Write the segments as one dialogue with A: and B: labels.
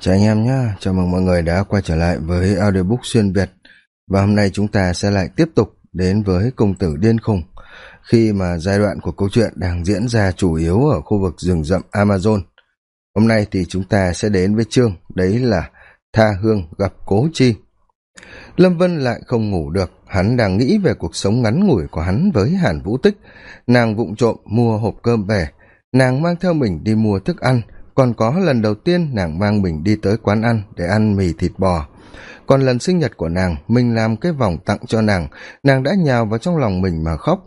A: chào anh em nhé. Chào mừng mọi người đã quay trở lại với audiobook xuyên việt. Và hôm nay chúng ta sẽ lại tiếp tục đến với công tử điên khùng. Khi mà giai đoạn của câu chuyện đang diễn ra chủ yếu ở khu vực rừng rậm amazon. Hôm nay thì chúng ta sẽ đến với chương, đấy là tha hương gặp cố chi. Lâm vân lại không ngủ được. Hắn đang nghĩ về cuộc sống ngắn ngủi của hắn với hàn vũ tích. Nàng vụng trộm mua hộp cơm về. Nàng mang theo mình đi mua thức ăn còn có lần đầu tiên nàng mang mình đi tới quán ăn để ăn mì thịt bò. Còn lần sinh nhật của nàng, mình làm cái vòng tặng cho nàng nàng đã nhào vào trong lòng mình mà khóc.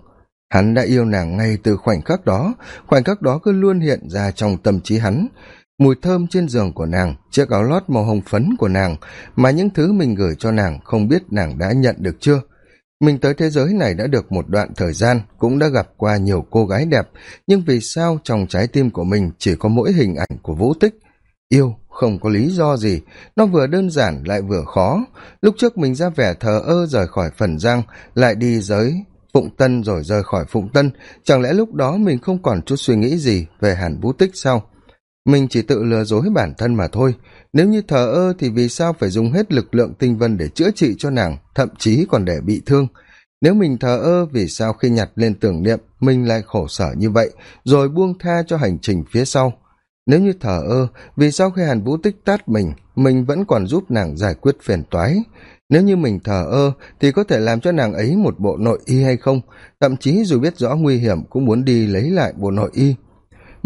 A: Hắn đã yêu nàng ngay từ khoảnh khắc đó, khoảnh khắc đó cứ luôn hiện ra trong tâm trí hắn. Mùi thơm trên giường của nàng, chiếc áo lót màu hồng phấn của nàng, mà những thứ mình gửi cho nàng không biết nàng đã nhận được chưa? Mình tới thế giới này đã được một đoạn thời gian, cũng đã gặp qua nhiều cô gái đẹp. Nhưng vì sao trong trái tim của mình chỉ có mỗi hình ảnh của vũ tích? Yêu, không có lý do gì. Nó vừa đơn giản, lại vừa khó. Lúc trước mình ra vẻ thờ ơ rời khỏi phần giang, lại đi giới phụng tân rồi rời khỏi phụng tân. Chẳng lẽ lúc đó mình không còn chút suy nghĩ gì về hàn vũ tích sao? Mình chỉ tự lừa dối bản thân mà thôi. Nếu như thờ ơ thì vì sao phải dùng hết lực lượng tinh vân để chữa trị cho nàng, thậm chí còn để bị thương? Nếu mình thờ ơ, vì sao khi nhặt lên tưởng niệm, mình lại khổ sở như vậy, rồi buông tha cho hành trình phía sau? Nếu như thờ ơ, vì sao khi hàn vũ tích tát mình mình vẫn còn giúp nàng giải quyết phiền toái? Nếu như mình thờ ơ, thì có thể làm cho nàng ấy một bộ nội y hay không? Thậm chí dù biết rõ nguy hiểm cũng muốn đi lấy lại bộ nội y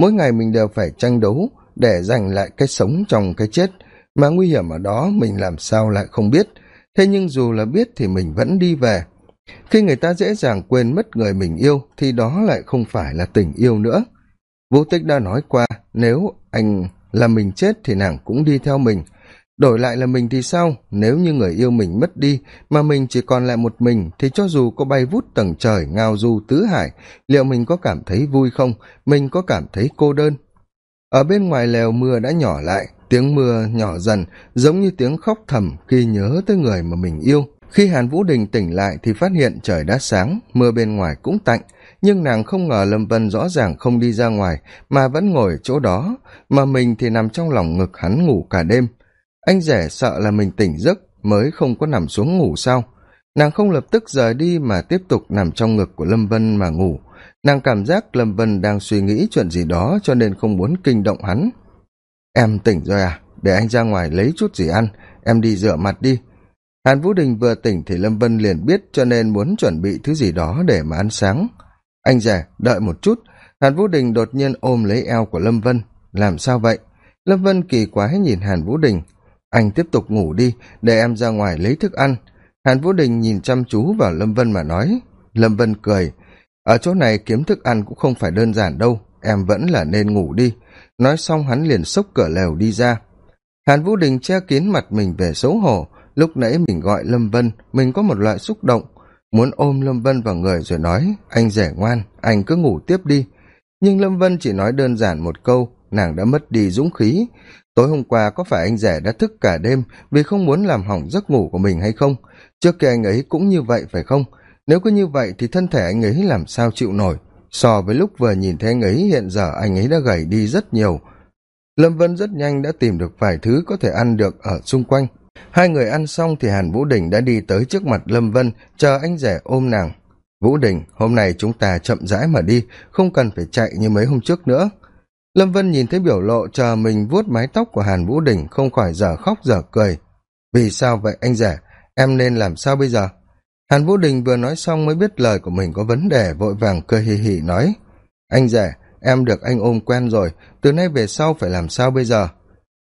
A: mỗi ngày mình đều phải tranh đấu để giành lại cái sống trong cái chết. Mà nguy hiểm ở đó mình làm sao lại không biết. Thế nhưng dù là biết thì mình vẫn đi về. Khi người ta dễ dàng quên mất người mình yêu, thì đó lại không phải là tình yêu nữa. Vũ tích đã nói qua, nếu anh là mình chết thì nàng cũng đi theo mình đổi lại là mình thì sao? Nếu như người yêu mình mất đi, mà mình chỉ còn lại một mình, thì cho dù có bay vút tầng trời ngao du tứ hải, liệu mình có cảm thấy vui không? Mình có cảm thấy cô đơn. Ở bên ngoài lèo mưa đã nhỏ lại, tiếng mưa nhỏ dần, giống như tiếng khóc thầm khi nhớ tới người mà mình yêu. Khi hàn vũ đình tỉnh lại thì phát hiện trời đã sáng, mưa bên ngoài cũng tạnh. Nhưng nàng không ngờ lâm vân rõ ràng không đi ra ngoài, mà vẫn ngồi chỗ đó. Mà mình thì nằm trong lòng ngực hắn ngủ cả đêm anh rể sợ là mình tỉnh giấc mới không có nằm xuống ngủ sao? Nàng không lập tức rời đi mà tiếp tục nằm trong ngực của lâm vân mà ngủ. Nàng cảm giác lâm vân đang suy nghĩ chuyện gì đó cho nên không muốn kinh động hắn. Em tỉnh rồi à? Để anh ra ngoài lấy chút gì ăn. Em đi rửa mặt đi. Hàn vũ đình vừa tỉnh thì lâm vân liền biết cho nên muốn chuẩn bị thứ gì đó để mà ăn sáng. Anh rể, đợi một chút. Hàn vũ đình đột nhiên ôm lấy eo của lâm vân. Làm sao vậy? Lâm vân kỳ quái nhìn hàn vũ đình anh tiếp tục ngủ đi, để em ra ngoài lấy thức ăn. Hàn vũ đình nhìn chăm chú vào lâm vân mà nói, lâm vân cười, ở chỗ này kiếm thức ăn cũng không phải đơn giản đâu, em vẫn là nên ngủ đi. Nói xong hắn liền xốc cửa lều đi ra. Hàn vũ đình che kín mặt mình về xấu hổ, lúc nãy mình gọi lâm vân, mình có một loại xúc động. Muốn ôm lâm vân vào người rồi nói, anh rể ngoan, anh cứ ngủ tiếp đi. Nhưng lâm vân chỉ nói đơn giản một câu, nàng đã mất đi dũng khí tối hôm qua có phải anh rể đã thức cả đêm vì không muốn làm hỏng giấc ngủ của mình hay không? Trước kia anh ấy cũng như vậy, phải không? Nếu cứ như vậy thì thân thể anh ấy làm sao chịu nổi? So với lúc vừa nhìn thấy anh ấy, hiện giờ anh ấy đã gầy đi rất nhiều. Lâm vân rất nhanh đã tìm được vài thứ có thể ăn được ở xung quanh. Hai người ăn xong thì hàn vũ đình đã đi tới trước mặt lâm vân, chờ anh rể ôm nàng. Vũ đình, hôm nay chúng ta chậm rãi mà đi, không cần phải chạy như mấy hôm trước nữa lâm vân nhìn thấy biểu lộ chờ mình vuốt mái tóc của hàn vũ đình không khỏi dở khóc dở cười. Vì sao vậy anh rể? Em nên làm sao bây giờ? Hàn vũ đình vừa nói xong mới biết lời của mình có vấn đề, vội vàng cười hì hì nói. Anh rể, em được anh ôm quen rồi, từ nay về sau phải làm sao bây giờ?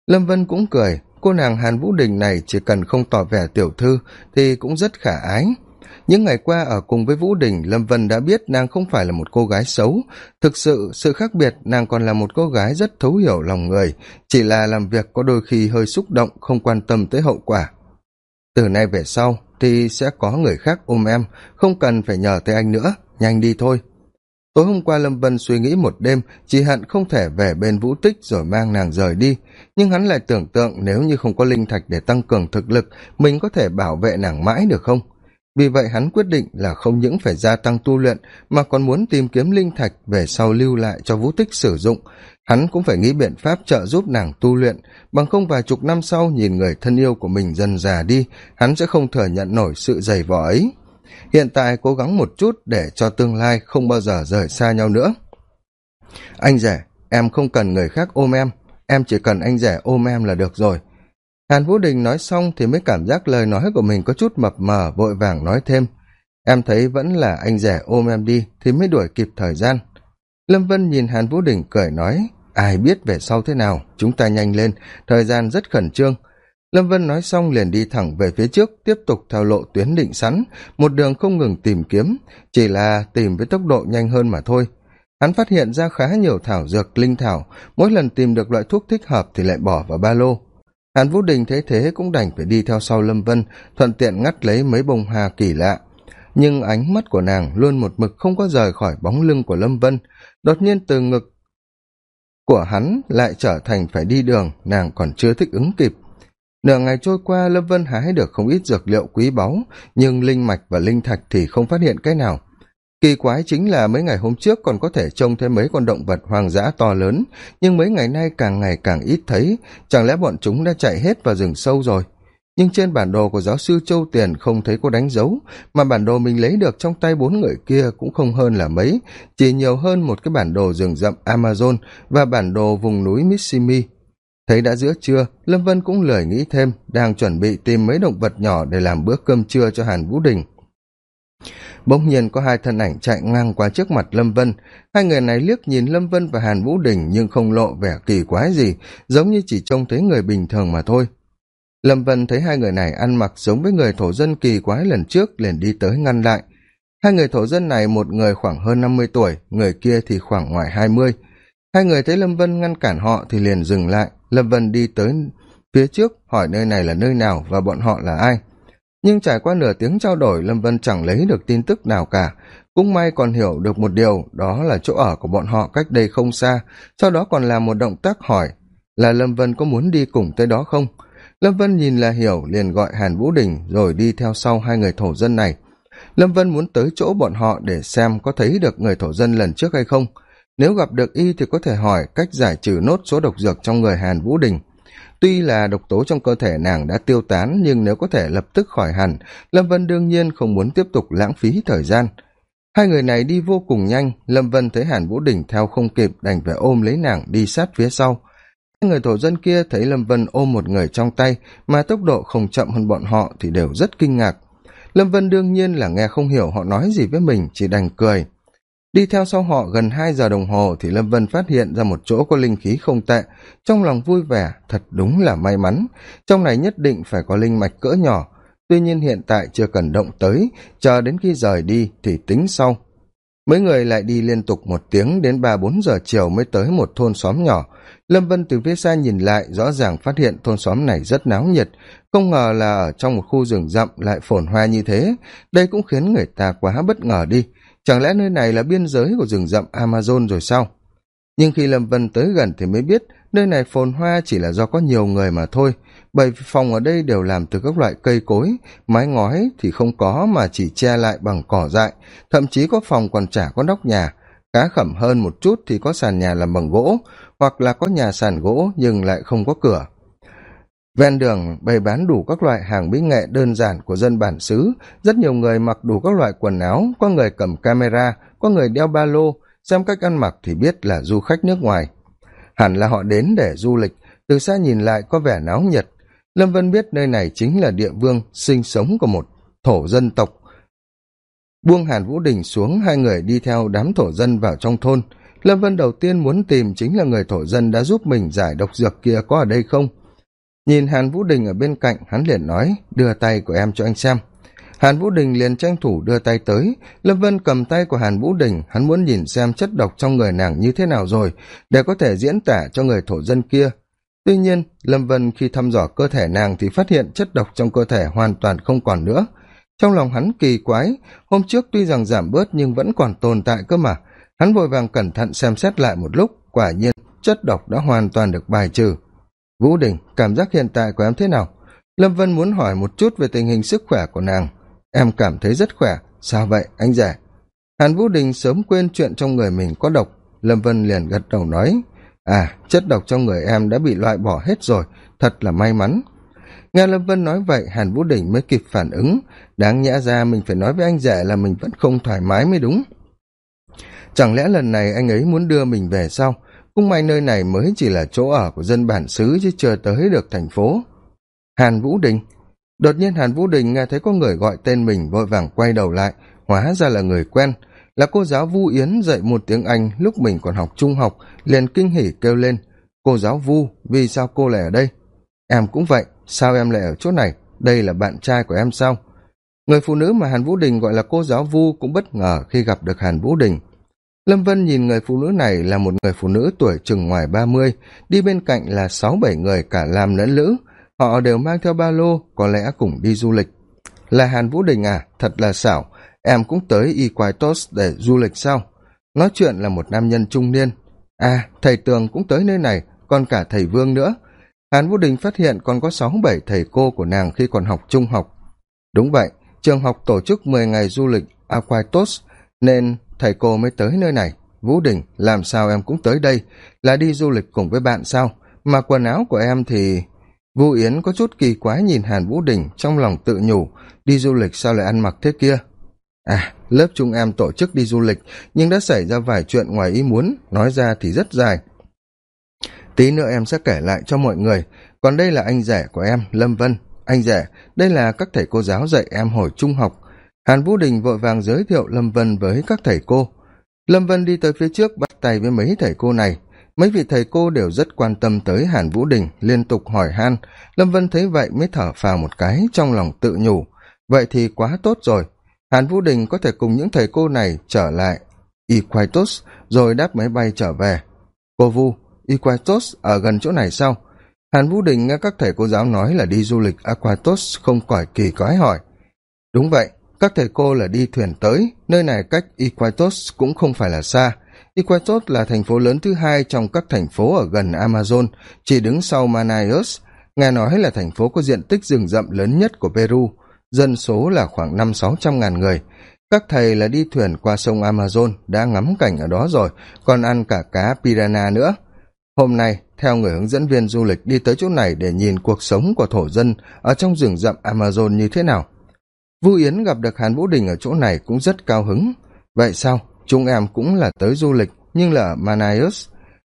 A: Lâm vân cũng cười, cô nàng hàn vũ đình này chỉ cần không tỏ vẻ tiểu thư thì cũng rất khả ái những ngày qua ở cùng với vũ đình, lâm vân đã biết nàng không phải là một cô gái xấu. Thực sự sự khác biệt, nàng còn là một cô gái rất thấu hiểu lòng người. Chỉ là làm việc có đôi khi hơi xúc động, không quan tâm tới hậu quả. Từ nay về sau, thì sẽ có người khác ôm em. Không cần phải nhờ tới anh nữa. Nhanh đi thôi. Tối hôm qua lâm vân suy nghĩ một đêm, chỉ hận không thể về bên vũ tích rồi mang nàng rời đi. Nhưng hắn lại tưởng tượng nếu như không có linh thạch để tăng cường thực lực, mình có thể bảo vệ nàng mãi được không? Vì vậy hắn quyết định là không những phải gia tăng tu luyện, mà còn muốn tìm kiếm linh thạch về sau lưu lại cho vũ tích sử dụng. Hắn cũng phải nghĩ biện pháp trợ giúp nàng tu luyện. Bằng không vài chục năm sau nhìn người thân yêu của mình dần già đi, hắn sẽ không thừa nhận nổi sự dày vò ấy. Hiện tại cố gắng một chút để cho tương lai không bao giờ rời xa nhau nữa. Anh rể, em không cần người khác ôm em. Em chỉ cần anh rể ôm em là được rồi hàn vũ đình nói xong thì mới cảm giác lời nói của mình có chút mập mờ, vội vàng nói thêm. Em thấy vẫn là anh rể ôm em đi thì mới đuổi kịp thời gian. Lâm vân nhìn hàn vũ đình cười nói, ai biết về sau thế nào, chúng ta nhanh lên, thời gian rất khẩn trương. Lâm vân nói xong liền đi thẳng về phía trước, tiếp tục theo lộ tuyến định sẵn, một đường không ngừng tìm kiếm, chỉ là tìm với tốc độ nhanh hơn mà thôi. Hắn phát hiện ra khá nhiều thảo dược, linh thảo, mỗi lần tìm được loại thuốc thích hợp thì lại bỏ vào ba lô hàn vũ đình thấy thế cũng đành phải đi theo sau lâm vân, thuận tiện ngắt lấy mấy bông hoa kỳ lạ. Nhưng ánh mắt của nàng luôn một mực không có rời khỏi bóng lưng của lâm vân. Đột nhiên từ ngực của hắn lại trở thành phải đi đường, nàng còn chưa thích ứng kịp. Nửa ngày trôi qua, lâm vân hái được không ít dược liệu quý báu, nhưng linh mạch và linh thạch thì không phát hiện cái nào kỳ quái chính là mấy ngày hôm trước còn có thể trông thấy mấy con động vật hoang dã to lớn, nhưng mấy ngày nay càng ngày càng ít thấy. Chẳng lẽ bọn chúng đã chạy hết vào rừng sâu rồi? Nhưng trên bản đồ của giáo sư châu tiền không thấy có đánh dấu, mà bản đồ mình lấy được trong tay bốn người kia cũng không hơn là mấy, chỉ nhiều hơn một cái bản đồ rừng rậm amazon và bản đồ vùng núi missimi thấy đã giữa trưa, lâm vân cũng lười nghĩ thêm, đang chuẩn bị tìm mấy động vật nhỏ để làm bữa cơm trưa cho hàn vũ đình bỗng nhiên có hai thân ảnh chạy ngang qua trước mặt lâm vân. Hai người này liếc nhìn lâm vân và hàn vũ đình nhưng không lộ vẻ kỳ quái gì, giống như chỉ trông thấy người bình thường mà thôi. Lâm vân thấy hai người này ăn mặc giống với người thổ dân kỳ quái lần trước, liền đi tới ngăn lại. Hai người thổ dân này, một người khoảng hơn năm mươi tuổi, người kia thì khoảng ngoài hai mươi. Hai người thấy lâm vân ngăn cản họ thì liền dừng lại. Lâm vân đi tới phía trước, hỏi nơi này là nơi nào và bọn họ là ai nhưng trải qua nửa tiếng trao đổi, lâm vân chẳng lấy được tin tức nào cả. Cũng may còn hiểu được một điều, đó là chỗ ở của bọn họ cách đây không xa, sau đó còn làm một động tác hỏi là lâm vân có muốn đi cùng tới đó không? Lâm vân nhìn là hiểu, liền gọi hàn vũ đình rồi đi theo sau hai người thổ dân này. Lâm vân muốn tới chỗ bọn họ để xem có thấy được người thổ dân lần trước hay không. Nếu gặp được y thì có thể hỏi cách giải trừ nốt số độc dược trong người hàn vũ đình tuy là độc tố trong cơ thể nàng đã tiêu tán, nhưng nếu có thể lập tức khỏi hẳn, lâm vân đương nhiên không muốn tiếp tục lãng phí thời gian. Hai người này đi vô cùng nhanh, lâm vân thấy hàn vũ đình theo không kịp đành phải ôm lấy nàng đi sát phía sau. Hai người thổ dân kia thấy lâm vân ôm một người trong tay, mà tốc độ không chậm hơn bọn họ thì đều rất kinh ngạc. Lâm vân đương nhiên là nghe không hiểu họ nói gì với mình, chỉ đành cười đi theo sau họ gần hai giờ đồng hồ thì lâm vân phát hiện ra một chỗ có linh khí không tệ. Trong lòng vui vẻ, thật đúng là may mắn. Trong này nhất định phải có linh mạch cỡ nhỏ. Tuy nhiên hiện tại chưa cần động tới, chờ đến khi rời đi thì tính sau. Mấy người lại đi liên tục một tiếng đến ba bốn giờ chiều mới tới một thôn xóm nhỏ. Lâm vân từ phía xa nhìn lại, rõ ràng phát hiện thôn xóm này rất náo nhiệt. Không ngờ là ở trong một khu rừng rậm lại phồn hoa như thế. Đây cũng khiến người ta quá bất ngờ đi chẳng lẽ nơi này là biên giới của rừng rậm amazon rồi sao? Nhưng khi lâm vân tới gần thì mới biết nơi này phồn hoa chỉ là do có nhiều người mà thôi. Bởi phòng ở đây đều làm từ các loại cây cối, mái ngói thì không có mà chỉ che lại bằng cỏ dại. Thậm chí có phòng còn chả có nóc nhà. Cá khẩm hơn một chút thì có sàn nhà làm bằng gỗ, hoặc là có nhà sàn gỗ nhưng lại không có cửa ven đường bày bán đủ các loại hàng mỹ nghệ đơn giản của dân bản xứ. Rất nhiều người mặc đủ các loại quần áo, có người cầm camera, có người đeo ba lô. Xem cách ăn mặc thì biết là du khách nước ngoài. Hẳn là họ đến để du lịch. Từ xa nhìn lại có vẻ náo nhiệt. Lâm vân biết nơi này chính là địa vương sinh sống của một thổ dân tộc. Buông hàn vũ đình xuống, hai người đi theo đám thổ dân vào trong thôn. Lâm vân đầu tiên muốn tìm chính là người thổ dân đã giúp mình giải độc dược kia có ở đây không? Nhìn hàn vũ đình ở bên cạnh, hắn liền nói, đưa tay của em cho anh xem. Hàn vũ đình liền tranh thủ đưa tay tới. Lâm vân cầm tay của hàn vũ đình, hắn muốn nhìn xem chất độc trong người nàng như thế nào rồi, để có thể diễn tả cho người thổ dân kia. Tuy nhiên, lâm vân khi thăm dò cơ thể nàng thì phát hiện chất độc trong cơ thể hoàn toàn không còn nữa. Trong lòng hắn kỳ quái, hôm trước tuy rằng giảm bớt nhưng vẫn còn tồn tại cơ mà. Hắn vội vàng cẩn thận xem xét lại một lúc, quả nhiên chất độc đã hoàn toàn được bài trừ vũ đình, cảm giác hiện tại của em thế nào? Lâm vân muốn hỏi một chút về tình hình sức khỏe của nàng. Em cảm thấy rất khỏe. Sao vậy, anh rể? Hàn vũ đình sớm quên chuyện trong người mình có độc. Lâm vân liền gật đầu nói à chất độc trong người em đã bị loại bỏ hết rồi. Thật là may mắn. Nghe lâm vân nói vậy, hàn vũ đình mới kịp phản ứng. Đáng nhẽ ra mình phải nói với anh rể là mình vẫn không thoải mái mới đúng. Chẳng lẽ lần này anh ấy muốn đưa mình về sau cũng may nơi này mới chỉ là chỗ ở của dân bản xứ chứ chưa tới được thành phố. Hàn vũ đình. Đột nhiên hàn vũ đình nghe thấy có người gọi tên mình vội vàng quay đầu lại, hóa ra là người quen, là cô giáo vu yến dạy một tiếng anh lúc mình còn học trung học, liền kinh hỉ kêu lên, cô giáo vu, vì sao cô lại ở đây? Em cũng vậy, sao em lại ở chỗ này? Đây là bạn trai của em sao? Người phụ nữ mà hàn vũ đình gọi là cô giáo vu cũng bất ngờ khi gặp được hàn vũ đình lâm vân nhìn người phụ nữ này là một người phụ nữ tuổi chừng ngoài ba mươi, đi bên cạnh là sáu bảy người cả nam lẫn lữ. Họ đều mang theo ba lô, có lẽ cùng đi du lịch. Là hàn vũ đình à thật là xảo. Em cũng tới y quai tos để du lịch sao? Nói chuyện là một nam nhân trung niên. À thầy tường cũng tới nơi này, còn cả thầy vương nữa. Hàn vũ đình phát hiện còn có sáu bảy thầy cô của nàng khi còn học trung học. Đúng vậy, trường học tổ chức mười ngày du lịch aquaitos nên thầy cô mới tới nơi này. Vũ đình, làm sao em cũng tới đây? Là đi du lịch cùng với bạn sao? Mà quần áo của em thì vu yến có chút kỳ quái nhìn hàn vũ đình trong lòng tự nhủ. Đi du lịch sao lại ăn mặc thế kia? À lớp chúng em tổ chức đi du lịch, nhưng đã xảy ra vài chuyện ngoài ý muốn. Nói ra thì rất dài. Tí nữa em sẽ kể lại cho mọi người. Còn đây là anh rể của em, lâm vân. Anh rể, đây là các thầy cô giáo dạy em hồi trung học hàn vũ đình vội vàng giới thiệu lâm vân với các thầy cô. Lâm vân đi tới phía trước, bắt tay với mấy thầy cô này. Mấy vị thầy cô đều rất quan tâm tới hàn vũ đình, liên tục hỏi han. Lâm vân thấy vậy mới thở phào một cái, trong lòng tự nhủ. Vậy thì quá tốt rồi. Hàn vũ đình có thể cùng những thầy cô này trở lại equitos rồi đáp máy bay trở về. Cô vu equitos ở gần chỗ này sao? Hàn vũ đình nghe các thầy cô giáo nói là đi du lịch aquatos không khỏi kỳ quái hỏi. Đúng vậy các thầy cô là đi thuyền tới, nơi này cách Iquitos cũng không phải là xa. Iquitos là thành phố lớn thứ hai trong các thành phố ở gần amazon, chỉ đứng sau Manaus. nghe nói là thành phố có diện tích rừng rậm lớn nhất của peru, dân số là khoảng năm sáu trăm ngàn người. Các thầy là đi thuyền qua sông amazon, đã ngắm cảnh ở đó rồi, còn ăn cả cá piranha nữa. Hôm nay, theo người hướng dẫn viên du lịch đi tới chỗ này để nhìn cuộc sống của thổ dân ở trong rừng rậm amazon như thế nào vu yến gặp được hàn vũ đình ở chỗ này cũng rất cao hứng. Vậy sao? Chúng em cũng là tới du lịch, nhưng là ở manius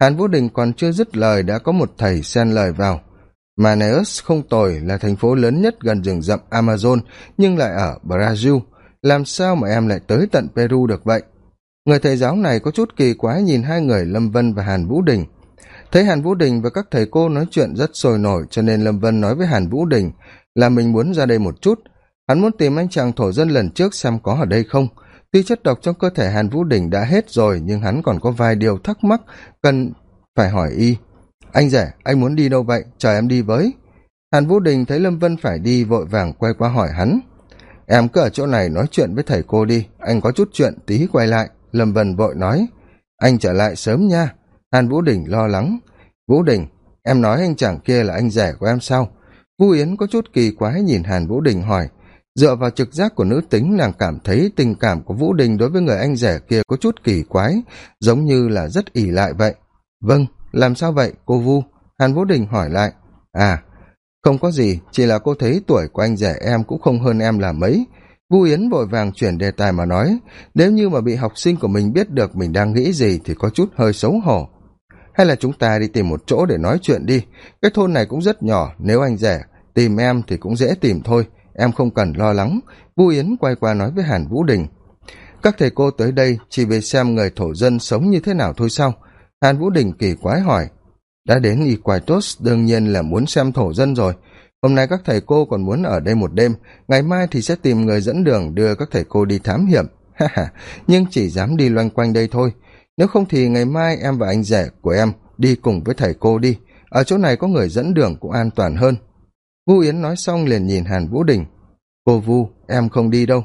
A: hàn vũ đình còn chưa dứt lời đã có một thầy xen lời vào. Manius không tồi là thành phố lớn nhất gần rừng rậm amazon, nhưng lại ở brazil. Làm sao mà em lại tới tận peru được vậy? Người thầy giáo này có chút kỳ quái nhìn hai người lâm vân và hàn vũ đình. Thấy hàn vũ đình và các thầy cô nói chuyện rất sôi nổi, cho nên lâm vân nói với hàn vũ đình là mình muốn ra đây một chút hắn muốn tìm anh chàng thổ dân lần trước xem có ở đây không. Tuy chất độc trong cơ thể hàn vũ đình đã hết rồi, nhưng hắn còn có vài điều thắc mắc cần phải hỏi y. Anh rể, anh muốn đi đâu vậy? Chờ em đi với. Hàn vũ đình thấy lâm vân phải đi, vội vàng quay qua hỏi hắn. Em cứ ở chỗ này nói chuyện với thầy cô đi, anh có chút chuyện tí quay lại. Lâm vân vội nói, anh trở lại sớm nha. Hàn vũ đình lo lắng. Vũ đình, em nói anh chàng kia là anh rể của em sao? Vu yến có chút kỳ quái nhìn hàn vũ đình hỏi dựa vào trực giác của nữ tính, nàng cảm thấy tình cảm của vũ đình đối với người anh rể kia có chút kỳ quái, giống như là rất ỉ lại vậy. Vâng làm sao vậy, cô vu? Hàn vũ đình hỏi lại. À không có gì, chỉ là cô thấy tuổi của anh rể em cũng không hơn em là mấy. Vu yến vội vàng chuyển đề tài mà nói, nếu như mà bị học sinh của mình biết được mình đang nghĩ gì thì có chút hơi xấu hổ. Hay là chúng ta đi tìm một chỗ để nói chuyện đi. Cái thôn này cũng rất nhỏ, nếu anh rể tìm em thì cũng dễ tìm thôi em không cần lo lắng. Vu yến quay qua nói với hàn vũ đình. Các thầy cô tới đây chỉ vì xem người thổ dân sống như thế nào thôi sao? Hàn vũ đình kỳ quái hỏi. Đã đến y quài tốt đương nhiên là muốn xem thổ dân rồi. Hôm nay các thầy cô còn muốn ở đây một đêm. Ngày mai thì sẽ tìm người dẫn đường đưa các thầy cô đi thám hiểm. Ha ha, nhưng chỉ dám đi loanh quanh đây thôi. Nếu không thì ngày mai em và anh rể của em đi cùng với thầy cô đi. Ở chỗ này có người dẫn đường cũng an toàn hơn vu yến nói xong liền nhìn hàn vũ đình. Cô vu, em không đi đâu.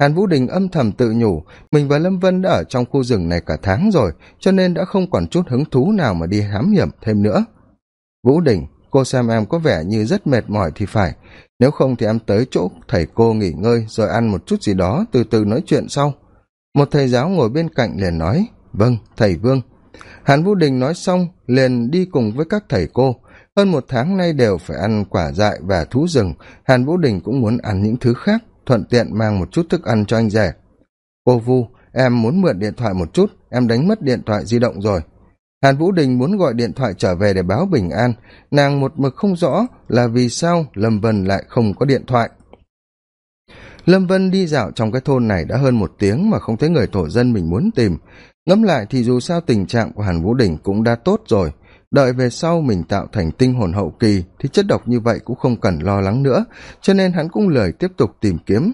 A: Hàn vũ đình âm thầm tự nhủ, mình và lâm vân đã ở trong khu rừng này cả tháng rồi, cho nên đã không còn chút hứng thú nào mà đi hám hiểm thêm nữa. Vũ đình, cô xem em có vẻ như rất mệt mỏi thì phải. Nếu không thì em tới chỗ thầy cô nghỉ ngơi rồi ăn một chút gì đó, từ từ nói chuyện sau. Một thầy giáo ngồi bên cạnh liền nói vâng thầy vương. Hàn vũ đình nói xong liền đi cùng với các thầy cô hơn một tháng nay đều phải ăn quả dại và thú rừng. Hàn vũ đình cũng muốn ăn những thứ khác, thuận tiện mang một chút thức ăn cho anh rể. Cô vu, em muốn mượn điện thoại một chút, em đánh mất điện thoại di động rồi. Hàn vũ đình muốn gọi điện thoại trở về để báo bình an. Nàng một mực không rõ là vì sao lâm vân lại không có điện thoại. Lâm vân đi dạo trong cái thôn này đã hơn một tiếng mà không thấy người thổ dân mình muốn tìm. Ngẫm lại thì dù sao tình trạng của hàn vũ đình cũng đã tốt rồi đợi về sau mình tạo thành tinh hồn hậu kỳ thì chất độc như vậy cũng không cần lo lắng nữa, cho nên hắn cũng lười tiếp tục tìm kiếm.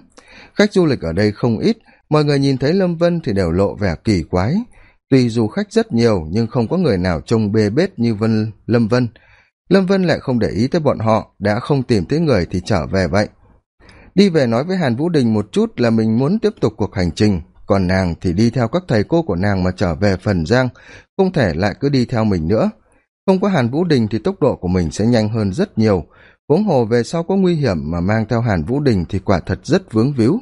A: Khách du lịch ở đây không ít, mọi người nhìn thấy lâm vân thì đều lộ vẻ kỳ quái. Tuy dù khách rất nhiều, nhưng không có người nào trông bê bết như vân, lâm vân. Lâm vân lại không để ý tới bọn họ, đã không tìm thấy người thì trở về vậy. Đi về nói với hàn vũ đình một chút là mình muốn tiếp tục cuộc hành trình, còn nàng thì đi theo các thầy cô của nàng mà trở về phần giang, không thể lại cứ đi theo mình nữa không có hàn vũ đình thì tốc độ của mình sẽ nhanh hơn rất nhiều. Huống hồ về sau có nguy hiểm mà mang theo hàn vũ đình thì quả thật rất vướng víu.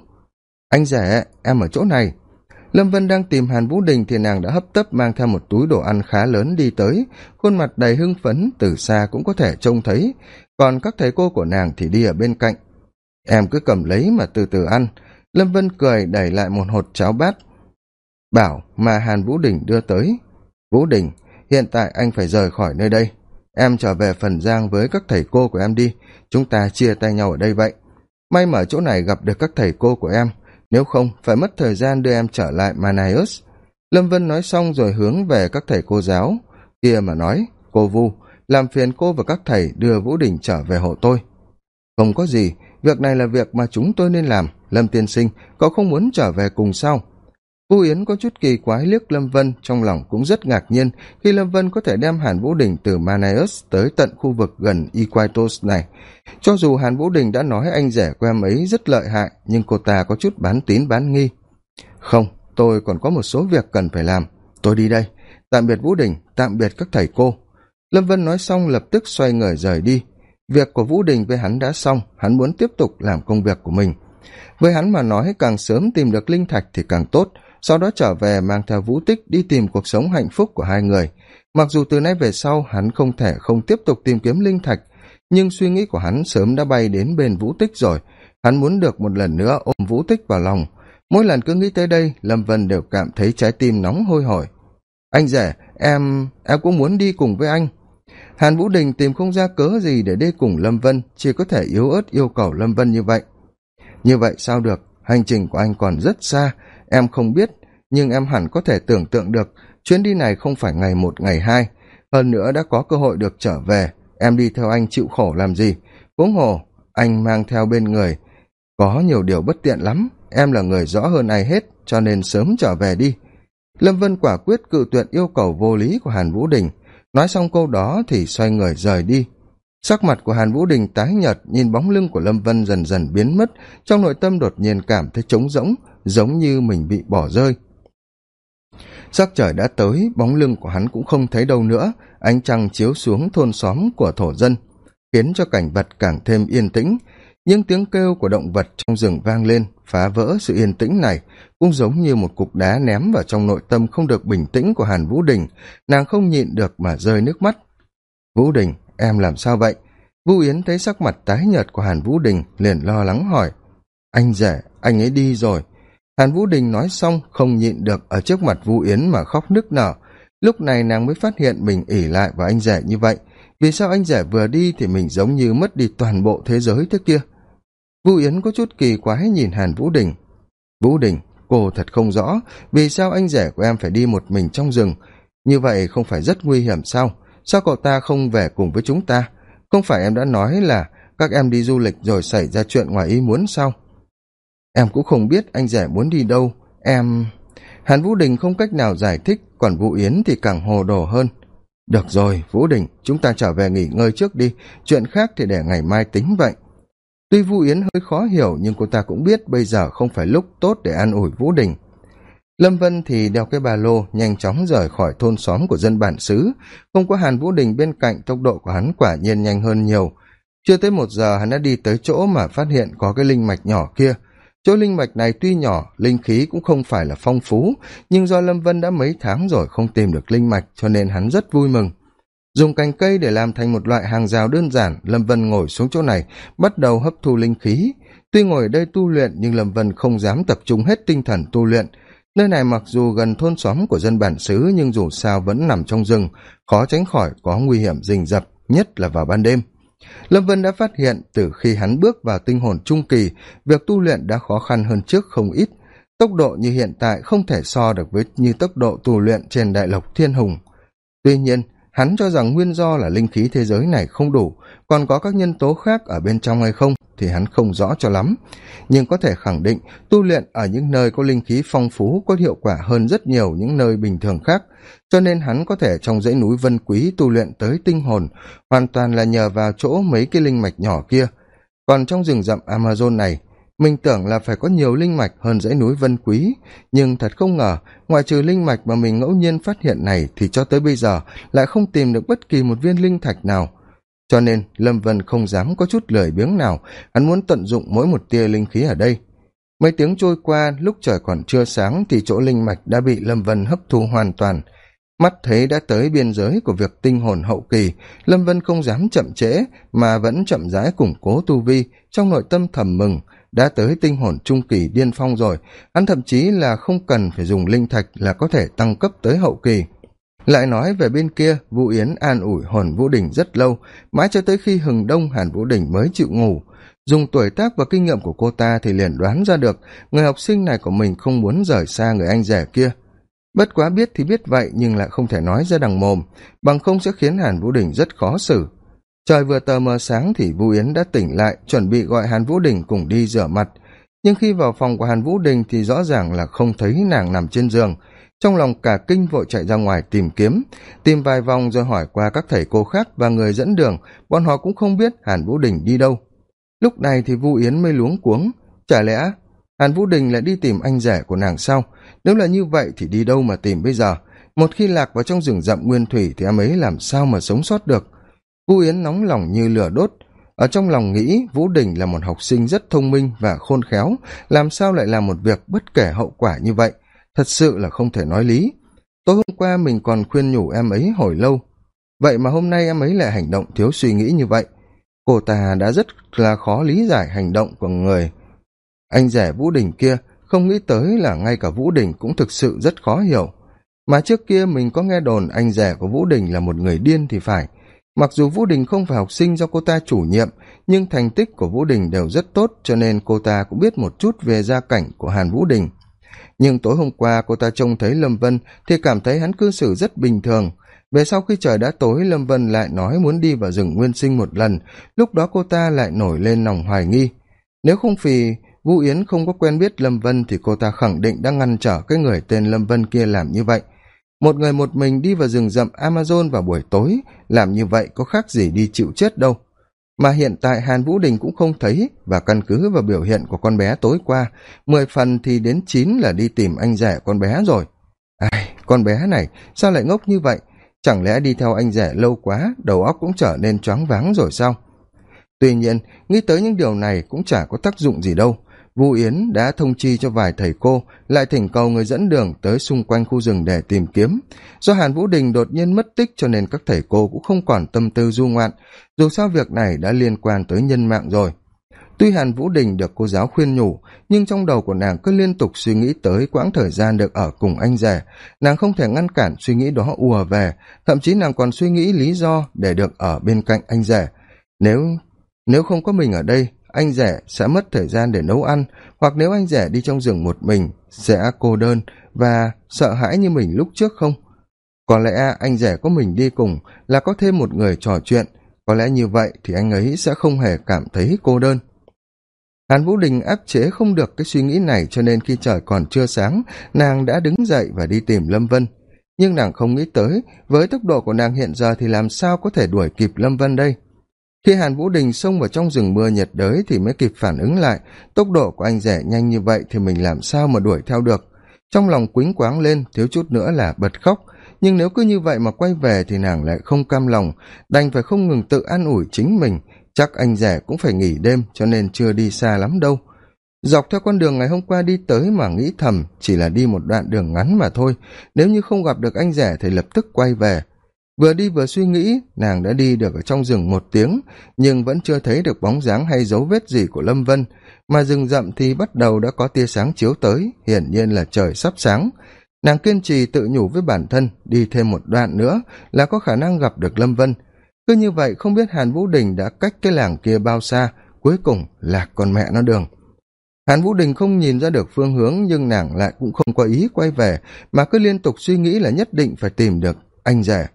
A: Anh rể em ở chỗ này. Lâm vân đang tìm hàn vũ đình thì nàng đã hấp tấp mang theo một túi đồ ăn khá lớn đi tới. Khuôn mặt đầy hưng phấn, từ xa cũng có thể trông thấy. Còn các thầy cô của nàng thì đi ở bên cạnh. Em cứ cầm lấy mà từ từ ăn. Lâm vân cười đẩy lại một hột cháo bát. Bảo mà hàn vũ đình đưa tới. Vũ đình hiện tại anh phải rời khỏi nơi đây. Em trở về phần giang với các thầy cô của em đi. Chúng ta chia tay nhau ở đây vậy. May mà chỗ này gặp được các thầy cô của em. Nếu không, phải mất thời gian đưa em trở lại manaus. Lâm vân nói xong rồi hướng về các thầy cô giáo. Kia mà nói, cô vu, làm phiền cô và các thầy đưa vũ đình trở về hộ tôi. Không có gì, việc này là việc mà chúng tôi nên làm. Lâm tiên sinh cậu không muốn trở về cùng sao? Vu yến có chút kỳ quái liếc lâm vân, trong lòng cũng rất ngạc nhiên khi lâm vân có thể đem hàn vũ đình từ Manaus tới tận khu vực gần equitos này. Cho dù hàn vũ đình đã nói anh rẻ của em ấy rất lợi hại, nhưng cô ta có chút bán tín bán nghi. Không, tôi còn có một số việc cần phải làm. Tôi đi đây, tạm biệt vũ đình, tạm biệt các thầy cô. Lâm vân nói xong lập tức xoay người rời đi. Việc của vũ đình với hắn đã xong, hắn muốn tiếp tục làm công việc của mình. Với hắn mà nói, càng sớm tìm được linh thạch thì càng tốt sau đó trở về mang theo vũ tích đi tìm cuộc sống hạnh phúc của hai người. Mặc dù từ nay về sau, hắn không thể không tiếp tục tìm kiếm linh thạch, nhưng suy nghĩ của hắn sớm đã bay đến bên vũ tích rồi. Hắn muốn được một lần nữa ôm vũ tích vào lòng. Mỗi lần cứ nghĩ tới đây, lâm vân đều cảm thấy trái tim nóng hôi hổi. Anh rể, em em cũng muốn đi cùng với anh. Hàn vũ đình tìm không ra cớ gì để đi cùng lâm vân, chỉ có thể yếu ớt yêu cầu lâm vân như vậy. Như vậy sao được? Hành trình của anh còn rất xa em không biết, nhưng em hẳn có thể tưởng tượng được, chuyến đi này không phải ngày một, ngày hai. Hơn nữa đã có cơ hội được trở về. Em đi theo anh chịu khổ làm gì? Huống hồ, anh mang theo bên người. Có nhiều điều bất tiện lắm. Em là người rõ hơn ai hết, cho nên sớm trở về đi. Lâm vân quả quyết cự tuyệt yêu cầu vô lý của hàn vũ đình. Nói xong câu đó thì xoay người rời đi. Sắc mặt của hàn vũ đình tái nhợt, nhìn bóng lưng của lâm vân dần dần biến mất, trong nội tâm đột nhiên cảm thấy trống rỗng giống như mình bị bỏ rơi. Sắc trời đã tới, bóng lưng của hắn cũng không thấy đâu nữa, ánh trăng chiếu xuống thôn xóm của thổ dân, khiến cho cảnh vật càng thêm yên tĩnh. Nhưng tiếng kêu của động vật trong rừng vang lên, phá vỡ sự yên tĩnh này, cũng giống như một cục đá ném vào trong nội tâm không được bình tĩnh của hàn vũ đình, nàng không nhịn được mà rơi nước mắt. Vũ đình, em làm sao vậy? Vũ yến thấy sắc mặt tái nhợt của hàn vũ đình liền lo lắng hỏi. Anh rể, anh ấy đi rồi hàn vũ đình nói xong, không nhịn được ở trước mặt vu yến mà khóc nức nở. Lúc này nàng mới phát hiện mình ỉ lại vào anh rể như vậy. Vì sao anh rể vừa đi thì mình giống như mất đi toàn bộ thế giới thế kia? Vu yến có chút kỳ quái nhìn hàn vũ đình. Vũ đình, cô thật không rõ, vì sao anh rể của em phải đi một mình trong rừng? Như vậy không phải rất nguy hiểm sao? Sao cậu ta không về cùng với chúng ta? Không phải em đã nói là các em đi du lịch rồi xảy ra chuyện ngoài ý muốn sao? Em cũng không biết anh rể muốn đi đâu. Em hàn vũ đình không cách nào giải thích, còn vũ yến thì càng hồ đồ hơn. Được rồi, vũ đình, chúng ta trở về nghỉ ngơi trước đi. Chuyện khác thì để ngày mai tính vậy. Tuy vũ yến hơi khó hiểu, nhưng cô ta cũng biết bây giờ không phải lúc tốt để an ủi vũ đình. Lâm vân thì đeo cái ba lô, nhanh chóng rời khỏi thôn xóm của dân bản xứ. Không có hàn vũ đình bên cạnh, tốc độ của hắn quả nhiên nhanh hơn nhiều. Chưa tới một giờ, hắn đã đi tới chỗ mà phát hiện có cái linh mạch nhỏ kia chỗ linh mạch này tuy nhỏ, linh khí cũng không phải là phong phú, nhưng do lâm vân đã mấy tháng rồi không tìm được linh mạch cho nên hắn rất vui mừng. Dùng cành cây để làm thành một loại hàng rào đơn giản, lâm vân ngồi xuống chỗ này, bắt đầu hấp thu linh khí. Tuy ngồi ở đây tu luyện, nhưng lâm vân không dám tập trung hết tinh thần tu luyện. Nơi này mặc dù gần thôn xóm của dân bản xứ, nhưng dù sao vẫn nằm trong rừng, khó tránh khỏi có nguy hiểm rình rập, nhất là vào ban đêm lâm vân đã phát hiện từ khi hắn bước vào tinh hồn trung kỳ, việc tu luyện đã khó khăn hơn trước không ít. Tốc độ như hiện tại không thể so được với như tốc độ tu luyện trên đại lộc thiên hùng. Tuy nhiên, hắn cho rằng nguyên do là linh khí thế giới này không đủ, còn có các nhân tố khác ở bên trong hay không thì hắn không rõ cho lắm. Nhưng có thể khẳng định, tu luyện ở những nơi có linh khí phong phú có hiệu quả hơn rất nhiều những nơi bình thường khác cho nên hắn có thể trong dãy núi vân quý tu luyện tới tinh hồn, hoàn toàn là nhờ vào chỗ mấy cái linh mạch nhỏ kia. Còn trong rừng rậm amazon này, mình tưởng là phải có nhiều linh mạch hơn dãy núi vân quý. Nhưng thật không ngờ, ngoại trừ linh mạch mà mình ngẫu nhiên phát hiện này thì cho tới bây giờ lại không tìm được bất kỳ một viên linh thạch nào. Cho nên lâm vân không dám có chút lười biếng nào, hắn muốn tận dụng mỗi một tia linh khí ở đây. Mấy tiếng trôi qua, lúc trời còn chưa sáng thì chỗ linh mạch đã bị lâm vân hấp thu hoàn toàn mắt thấy đã tới biên giới của việc tinh hồn hậu kỳ, lâm vân không dám chậm trễ mà vẫn chậm rãi củng cố tu vi, trong nội tâm thầm mừng, đã tới tinh hồn trung kỳ điên phong rồi, hắn thậm chí là không cần phải dùng linh thạch là có thể tăng cấp tới hậu kỳ. Lại nói về bên kia, vũ yến an ủi hồn vũ đình rất lâu, mãi cho tới khi hừng đông hàn vũ đình mới chịu ngủ. Dùng tuổi tác và kinh nghiệm của cô ta thì liền đoán ra được, người học sinh này của mình không muốn rời xa người anh rể kia bất quá biết thì biết vậy, nhưng lại không thể nói ra đằng mồm, bằng không sẽ khiến hàn vũ đình rất khó xử. Trời vừa tờ mờ sáng thì vũ yến đã tỉnh lại, chuẩn bị gọi hàn vũ đình cùng đi rửa mặt. Nhưng khi vào phòng của hàn vũ đình thì rõ ràng là không thấy nàng nằm trên giường. Trong lòng cả kinh vội chạy ra ngoài tìm kiếm, tìm vài vòng rồi hỏi qua các thầy cô khác và người dẫn đường. Bọn họ cũng không biết hàn vũ đình đi đâu. Lúc này thì vu yến mới luống cuống, chả lẽ hàn vũ đình lại đi tìm anh rể của nàng sau. Nếu là như vậy thì đi đâu mà tìm bây giờ? Một khi lạc vào trong rừng rậm nguyên thủy thì em ấy làm sao mà sống sót được? Vu yến nóng lòng như lửa đốt. Ở trong lòng nghĩ, vũ đình là một học sinh rất thông minh và khôn khéo. Làm sao lại làm một việc bất kể hậu quả như vậy? Thật sự là không thể nói lý. Tối hôm qua mình còn khuyên nhủ em ấy hồi lâu. Vậy mà hôm nay em ấy lại hành động thiếu suy nghĩ như vậy. Cô ta đã rất là khó lý giải hành động của người anh rể vũ đình kia không nghĩ tới là ngay cả vũ đình cũng thực sự rất khó hiểu. Mà trước kia mình có nghe đồn anh rể của vũ đình là một người điên thì phải. Mặc dù vũ đình không phải học sinh do cô ta chủ nhiệm, nhưng thành tích của vũ đình đều rất tốt, cho nên cô ta cũng biết một chút về gia cảnh của hàn vũ đình. Nhưng tối hôm qua cô ta trông thấy lâm vân thì cảm thấy hắn cư xử rất bình thường. Về sau khi trời đã tối, lâm vân lại nói muốn đi vào rừng nguyên sinh một lần. Lúc đó cô ta lại nổi lên lòng hoài nghi. Nếu không vì vũ yến không có quen biết lâm vân thì cô ta khẳng định đã ngăn trở cái người tên lâm vân kia làm như vậy. Một người một mình đi vào rừng rậm amazon vào buổi tối, làm như vậy có khác gì đi chịu chết đâu. Mà hiện tại hàn vũ đình cũng không thấy và căn cứ vào biểu hiện của con bé tối qua, mười phần thì đến chín là đi tìm anh rể con bé rồi. Ai, con bé này, sao lại ngốc như vậy? Chẳng lẽ đi theo anh rể lâu quá, đầu óc cũng trở nên choáng váng rồi sao? Tuy nhiên, nghĩ tới những điều này cũng chả có tác dụng gì đâu vu yến đã thông chi cho vài thầy cô, lại thỉnh cầu người dẫn đường tới xung quanh khu rừng để tìm kiếm. Do hàn vũ đình đột nhiên mất tích cho nên các thầy cô cũng không còn tâm tư du ngoạn. Dù sao việc này đã liên quan tới nhân mạng rồi. Tuy hàn vũ đình được cô giáo khuyên nhủ, nhưng trong đầu của nàng cứ liên tục suy nghĩ tới quãng thời gian được ở cùng anh rể. Nàng không thể ngăn cản suy nghĩ đó ùa về, thậm chí nàng còn suy nghĩ lý do để được ở bên cạnh anh rể. Nếu nếu không có mình ở đây anh rể sẽ mất thời gian để nấu ăn, hoặc nếu anh rể đi trong rừng một mình, sẽ cô đơn và sợ hãi như mình lúc trước không? Có lẽ anh rể có mình đi cùng là có thêm một người trò chuyện, có lẽ như vậy thì anh ấy sẽ không hề cảm thấy cô đơn. Hàn vũ đình áp chế không được cái suy nghĩ này cho nên khi trời còn chưa sáng, nàng đã đứng dậy và đi tìm lâm vân. Nhưng nàng không nghĩ tới, với tốc độ của nàng hiện giờ thì làm sao có thể đuổi kịp lâm vân đây? Khi hàn vũ đình xông vào trong rừng mưa nhiệt đới thì mới kịp phản ứng lại. Tốc độ của anh rẻ nhanh như vậy thì mình làm sao mà đuổi theo được? Trong lòng quýnh quáng lên, thiếu chút nữa là bật khóc. Nhưng nếu cứ như vậy mà quay về thì nàng lại không cam lòng, đành phải không ngừng tự an ủi chính mình. Chắc anh rẻ cũng phải nghỉ đêm, cho nên chưa đi xa lắm đâu. Dọc theo con đường ngày hôm qua đi tới mà nghĩ thầm, chỉ là đi một đoạn đường ngắn mà thôi. Nếu như không gặp được anh rẻ thì lập tức quay về vừa đi vừa suy nghĩ, nàng đã đi được ở trong rừng một tiếng, nhưng vẫn chưa thấy được bóng dáng hay dấu vết gì của lâm vân. Mà rừng rậm thì bắt đầu đã có tia sáng chiếu tới, hiển nhiên là trời sắp sáng. Nàng kiên trì tự nhủ với bản thân, đi thêm một đoạn nữa là có khả năng gặp được lâm vân. Cứ như vậy, không biết hàn vũ đình đã cách cái làng kia bao xa, cuối cùng là con mẹ nó đường. Hàn vũ đình không nhìn ra được phương hướng, nhưng nàng lại cũng không có ý quay về, mà cứ liên tục suy nghĩ là nhất định phải tìm được anh rể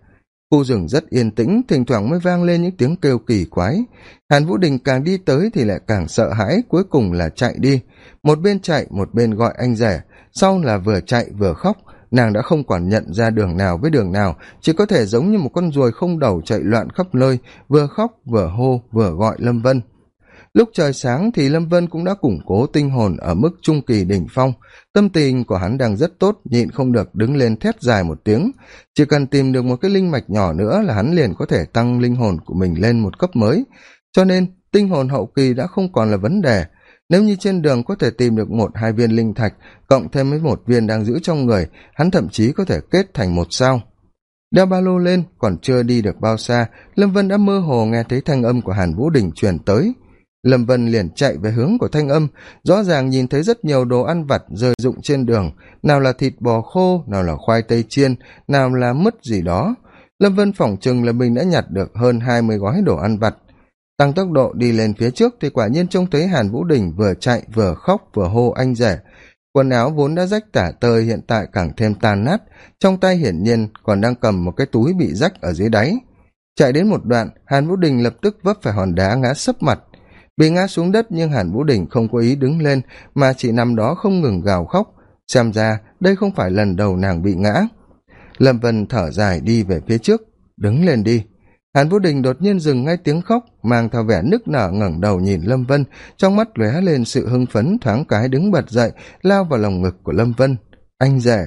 A: khu rừng rất yên tĩnh, thỉnh thoảng mới vang lên những tiếng kêu kỳ quái. Hàn vũ đình càng đi tới thì lại càng sợ hãi, cuối cùng là chạy đi. Một bên chạy, một bên gọi anh rể. Sau là vừa chạy, vừa khóc. Nàng đã không quản nhận ra đường nào với đường nào, chỉ có thể giống như một con ruồi không đầu chạy loạn khắp nơi, vừa khóc, vừa hô, vừa gọi lâm vân lúc trời sáng thì lâm vân cũng đã củng cố tinh hồn ở mức trung kỳ đỉnh phong. Tâm tình của hắn đang rất tốt, nhịn không được đứng lên thét dài một tiếng. Chỉ cần tìm được một cái linh mạch nhỏ nữa là hắn liền có thể tăng linh hồn của mình lên một cấp mới. Cho nên, tinh hồn hậu kỳ đã không còn là vấn đề. Nếu như trên đường có thể tìm được một, hai viên linh thạch, cộng thêm với một viên đang giữ trong người, hắn thậm chí có thể kết thành một sao. Đeo ba lô lên, còn chưa đi được bao xa, lâm vân đã mơ hồ nghe thấy thanh âm của hàn vũ đình truyền tới lâm vân liền chạy về hướng của thanh âm, rõ ràng nhìn thấy rất nhiều đồ ăn vặt rơi rụng trên đường, nào là thịt bò khô, nào là khoai tây chiên, nào là mứt gì đó. Lâm vân phỏng chừng là mình đã nhặt được hơn hai mươi gói đồ ăn vặt. Tăng tốc độ đi lên phía trước thì quả nhiên trông thấy hàn vũ đình vừa chạy vừa khóc vừa hô anh rể. Quần áo vốn đã rách tả tơi, hiện tại càng thêm tan nát, trong tay hiển nhiên còn đang cầm một cái túi bị rách ở dưới đáy. Chạy đến một đoạn, hàn vũ đình lập tức vấp phải hòn đá ngã sấp mặt bị ngã xuống đất nhưng hàn vũ đình không có ý đứng lên, mà chỉ nằm đó không ngừng gào khóc. Xem ra, đây không phải lần đầu nàng bị ngã. Lâm vân thở dài đi về phía trước. Đứng lên đi. Hàn vũ đình đột nhiên dừng ngay tiếng khóc, mang theo vẻ nức nở ngẩng đầu nhìn lâm vân. Trong mắt lóe lên sự hưng phấn, thoáng cái đứng bật dậy, lao vào lồng ngực của lâm vân. Anh rể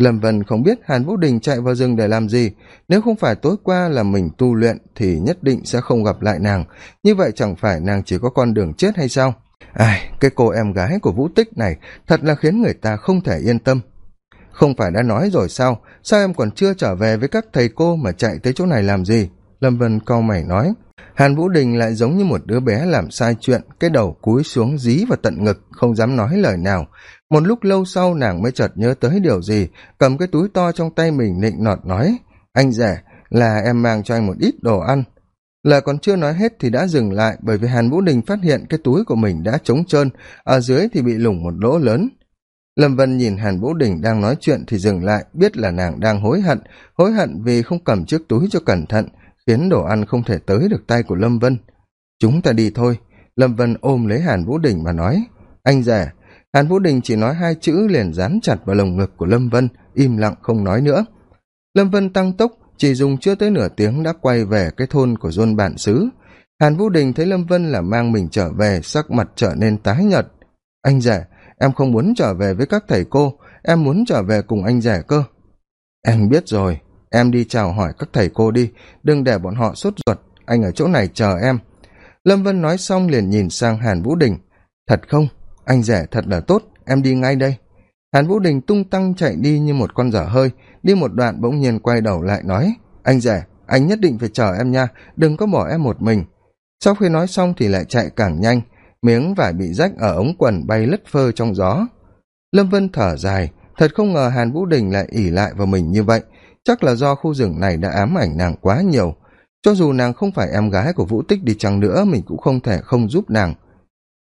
A: lâm vân không biết hàn vũ đình chạy vào rừng để làm gì. Nếu không phải tối qua là mình tu luyện thì nhất định sẽ không gặp lại nàng. Như vậy chẳng phải nàng chỉ có con đường chết hay sao? Ai, cái cô em gái của vũ tích này thật là khiến người ta không thể yên tâm. Không phải đã nói rồi sao? Sao em còn chưa trở về với các thầy cô mà chạy tới chỗ này làm gì? Lâm vân cau mày nói. Hàn vũ đình lại giống như một đứa bé làm sai chuyện, cái đầu cúi xuống dí vào tận ngực, không dám nói lời nào một lúc lâu sau nàng mới chợt nhớ tới điều gì, cầm cái túi to trong tay mình nịnh nọt nói, anh rể, là em mang cho anh một ít đồ ăn. Lời còn chưa nói hết thì đã dừng lại bởi vì hàn vũ đình phát hiện cái túi của mình đã trống trơn, ở dưới thì bị lủng một lỗ lớn. Lâm vân nhìn hàn vũ đình đang nói chuyện thì dừng lại, biết là nàng đang hối hận hối hận vì không cầm chiếc túi cho cẩn thận, khiến đồ ăn không thể tới được tay của lâm vân. Chúng ta đi thôi. Lâm vân ôm lấy hàn vũ đình mà nói, anh rể hàn vũ đình chỉ nói hai chữ liền dán chặt vào lồng ngực của lâm vân, im lặng không nói nữa. Lâm vân tăng tốc, chỉ dùng chưa tới nửa tiếng đã quay về cái thôn của dôn bản xứ. Hàn vũ đình thấy lâm vân là mang mình trở về, sắc mặt trở nên tái nhợt. Anh rể, em không muốn trở về với các thầy cô, em muốn trở về cùng anh rể cơ. Em biết rồi, em đi chào hỏi các thầy cô đi, đừng để bọn họ sốt ruột, anh ở chỗ này chờ em. Lâm vân nói xong liền nhìn sang hàn vũ đình. Thật không? Anh rể thật là tốt, em đi ngay đây. Hàn vũ đình tung tăng chạy đi như một con dở hơi, đi một đoạn bỗng nhiên quay đầu lại nói, anh rể anh nhất định phải chờ em nha, đừng có bỏ em một mình. Sau khi nói xong thì lại chạy càng nhanh, miếng vải bị rách ở ống quần bay lất phơ trong gió. Lâm vân thở dài, thật không ngờ hàn vũ đình lại ỉ lại vào mình như vậy, chắc là do khu rừng này đã ám ảnh nàng quá nhiều. Cho dù nàng không phải em gái của vũ tích đi chăng nữa, mình cũng không thể không giúp nàng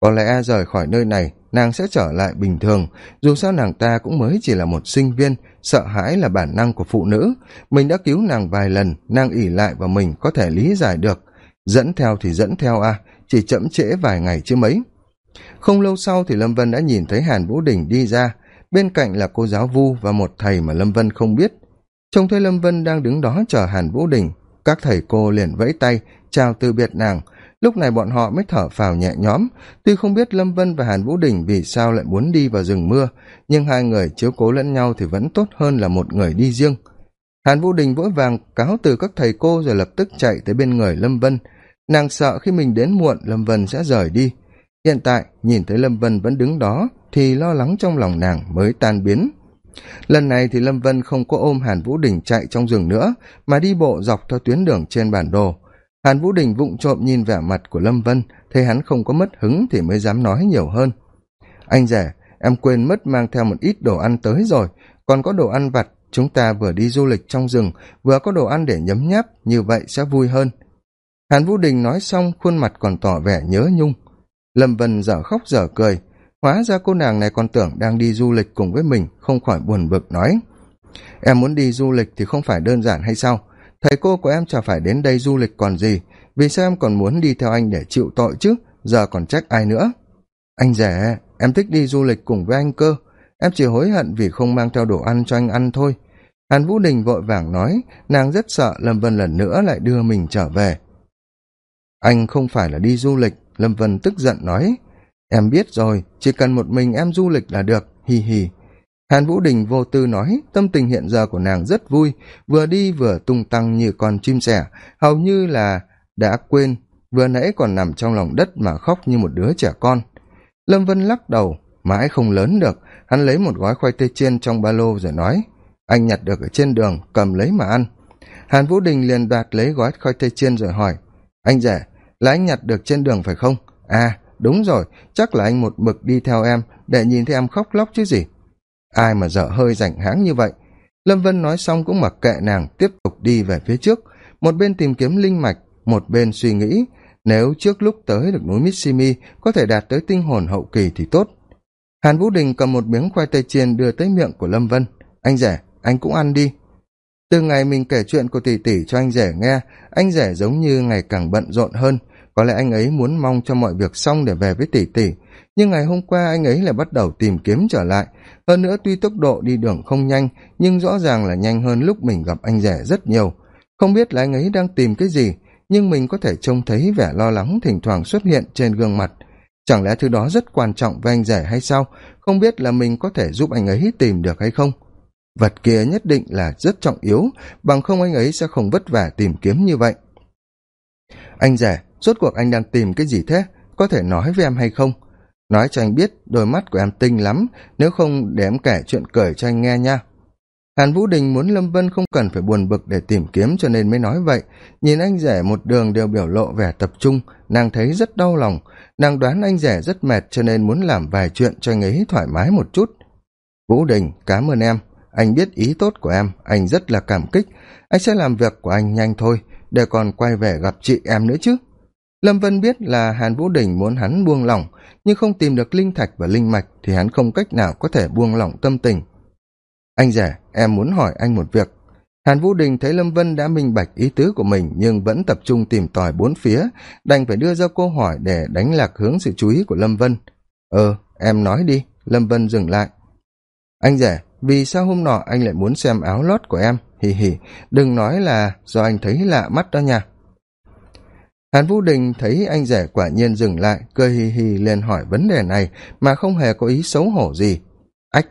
A: có lẽ rời khỏi nơi này, nàng sẽ trở lại bình thường. Dù sao nàng ta cũng mới chỉ là một sinh viên, sợ hãi là bản năng của phụ nữ. Mình đã cứu nàng vài lần, nàng ỉ lại và mình có thể lý giải được. Dẫn theo thì dẫn theo à chỉ chậm trễ vài ngày chứ mấy. Không lâu sau thì lâm vân đã nhìn thấy hàn vũ đình đi ra. Bên cạnh là cô giáo vu và một thầy mà lâm vân không biết. Trông thấy lâm vân đang đứng đó chờ hàn vũ đình, các thầy cô liền vẫy tay, chào từ biệt nàng lúc này bọn họ mới thở phào nhẹ nhõm. Tuy không biết lâm vân và hàn vũ đình vì sao lại muốn đi vào rừng mưa, nhưng hai người chiếu cố lẫn nhau thì vẫn tốt hơn là một người đi riêng. Hàn vũ đình vội vàng cáo từ các thầy cô rồi lập tức chạy tới bên người lâm vân. Nàng sợ khi mình đến muộn, lâm vân sẽ rời đi. Hiện tại, nhìn thấy lâm vân vẫn đứng đó, thì lo lắng trong lòng nàng mới tan biến. Lần này thì lâm vân không có ôm hàn vũ đình chạy trong rừng nữa, mà đi bộ dọc theo tuyến đường trên bản đồ hàn vũ đình vụng trộm nhìn vẻ mặt của lâm vân, thấy hắn không có mất hứng thì mới dám nói nhiều hơn. Anh rể, em quên mất mang theo một ít đồ ăn tới rồi, còn có đồ ăn vặt, chúng ta vừa đi du lịch trong rừng, vừa có đồ ăn để nhấm nháp, như vậy sẽ vui hơn. Hàn vũ đình nói xong, khuôn mặt còn tỏ vẻ nhớ nhung. Lâm vân dở khóc dở cười, hóa ra cô nàng này còn tưởng đang đi du lịch cùng với mình, không khỏi buồn bực nói. Em muốn đi du lịch thì không phải đơn giản hay sao? Thầy cô của em chả phải đến đây du lịch còn gì, vì sao em còn muốn đi theo anh để chịu tội chứ? Giờ còn trách ai nữa? Anh rẻ, em thích đi du lịch cùng với anh cơ. Em chỉ hối hận vì không mang theo đồ ăn cho anh ăn thôi. Hàn vũ đình vội vàng nói, nàng rất sợ lâm vân lần nữa lại đưa mình trở về. Anh không phải là đi du lịch, lâm vân tức giận nói. Em biết rồi, chỉ cần một mình em du lịch là được, hì hì hàn vũ đình vô tư nói, tâm tình hiện giờ của nàng rất vui, vừa đi vừa tung tăng như con chim sẻ, hầu như là đã quên, vừa nãy còn nằm trong lòng đất mà khóc như một đứa trẻ con. Lâm vân lắc đầu, mãi không lớn được, hắn lấy một gói khoai tây chiên trong ba lô rồi nói, anh nhặt được ở trên đường, cầm lấy mà ăn. Hàn vũ đình liền đoạt lấy gói khoai tây chiên rồi hỏi, anh rể, là anh nhặt được trên đường phải không? À đúng rồi, chắc là anh một mực đi theo em, để nhìn thấy em khóc lóc chứ gì ai mà dở hơi rảnh háng như vậy? Lâm vân nói xong cũng mặc kệ nàng, tiếp tục đi về phía trước. Một bên tìm kiếm linh mạch, một bên suy nghĩ, nếu trước lúc tới được núi mitsimi, có thể đạt tới tinh hồn hậu kỳ thì tốt. Hàn vũ đình cầm một miếng khoai tây chiên đưa tới miệng của lâm vân. Anh rể, anh cũng ăn đi. Từ ngày mình kể chuyện của tỷ tỷ cho anh rể nghe, anh rể giống như ngày càng bận rộn hơn. Có lẽ anh ấy muốn mong cho mọi việc xong để về với tỷ tỷ. Nhưng ngày hôm qua anh ấy lại bắt đầu tìm kiếm trở lại hơn nữa tuy tốc độ đi đường không nhanh, nhưng rõ ràng là nhanh hơn lúc mình gặp anh rể rất nhiều. Không biết là anh ấy đang tìm cái gì, nhưng mình có thể trông thấy vẻ lo lắng thỉnh thoảng xuất hiện trên gương mặt. Chẳng lẽ thứ đó rất quan trọng với anh rể hay sao? Không biết là mình có thể giúp anh ấy tìm được hay không? Vật kia nhất định là rất trọng yếu, bằng không anh ấy sẽ không vất vả tìm kiếm như vậy. Anh rể, rốt cuộc anh đang tìm cái gì thế? Có thể nói với em hay không? Nói cho anh biết, đôi mắt của em tinh lắm, nếu không để em kể chuyện cười cho anh nghe nha. Hàn vũ đình muốn lâm vân không cần phải buồn bực để tìm kiếm cho nên mới nói vậy. Nhìn anh rể một đường đều biểu lộ vẻ tập trung, nàng thấy rất đau lòng. Nàng đoán anh rể rất mệt cho nên muốn làm vài chuyện cho anh ấy thoải mái một chút. Vũ đình cám ơn em. Anh biết ý tốt của em, anh rất là cảm kích. Anh sẽ làm việc của anh nhanh thôi, để còn quay về gặp chị em nữa chứ lâm vân biết là hàn vũ đình muốn hắn buông lỏng, nhưng không tìm được linh thạch và linh mạch thì hắn không cách nào có thể buông lỏng tâm tình. Anh rể, em muốn hỏi anh một việc. Hàn vũ đình thấy lâm vân đã minh bạch ý tứ của mình nhưng vẫn tập trung tìm tòi bốn phía, đành phải đưa ra câu hỏi để đánh lạc hướng sự chú ý của lâm vân. Ờ em nói đi. Lâm vân dừng lại. Anh rể, vì sao hôm nọ anh lại muốn xem áo lót của em? Hì hì, đừng nói là do anh thấy lạ mắt đó nha hàn vũ đình thấy anh rể quả nhiên dừng lại, cười hì hì liền hỏi vấn đề này, mà không hề có ý xấu hổ gì. Ách,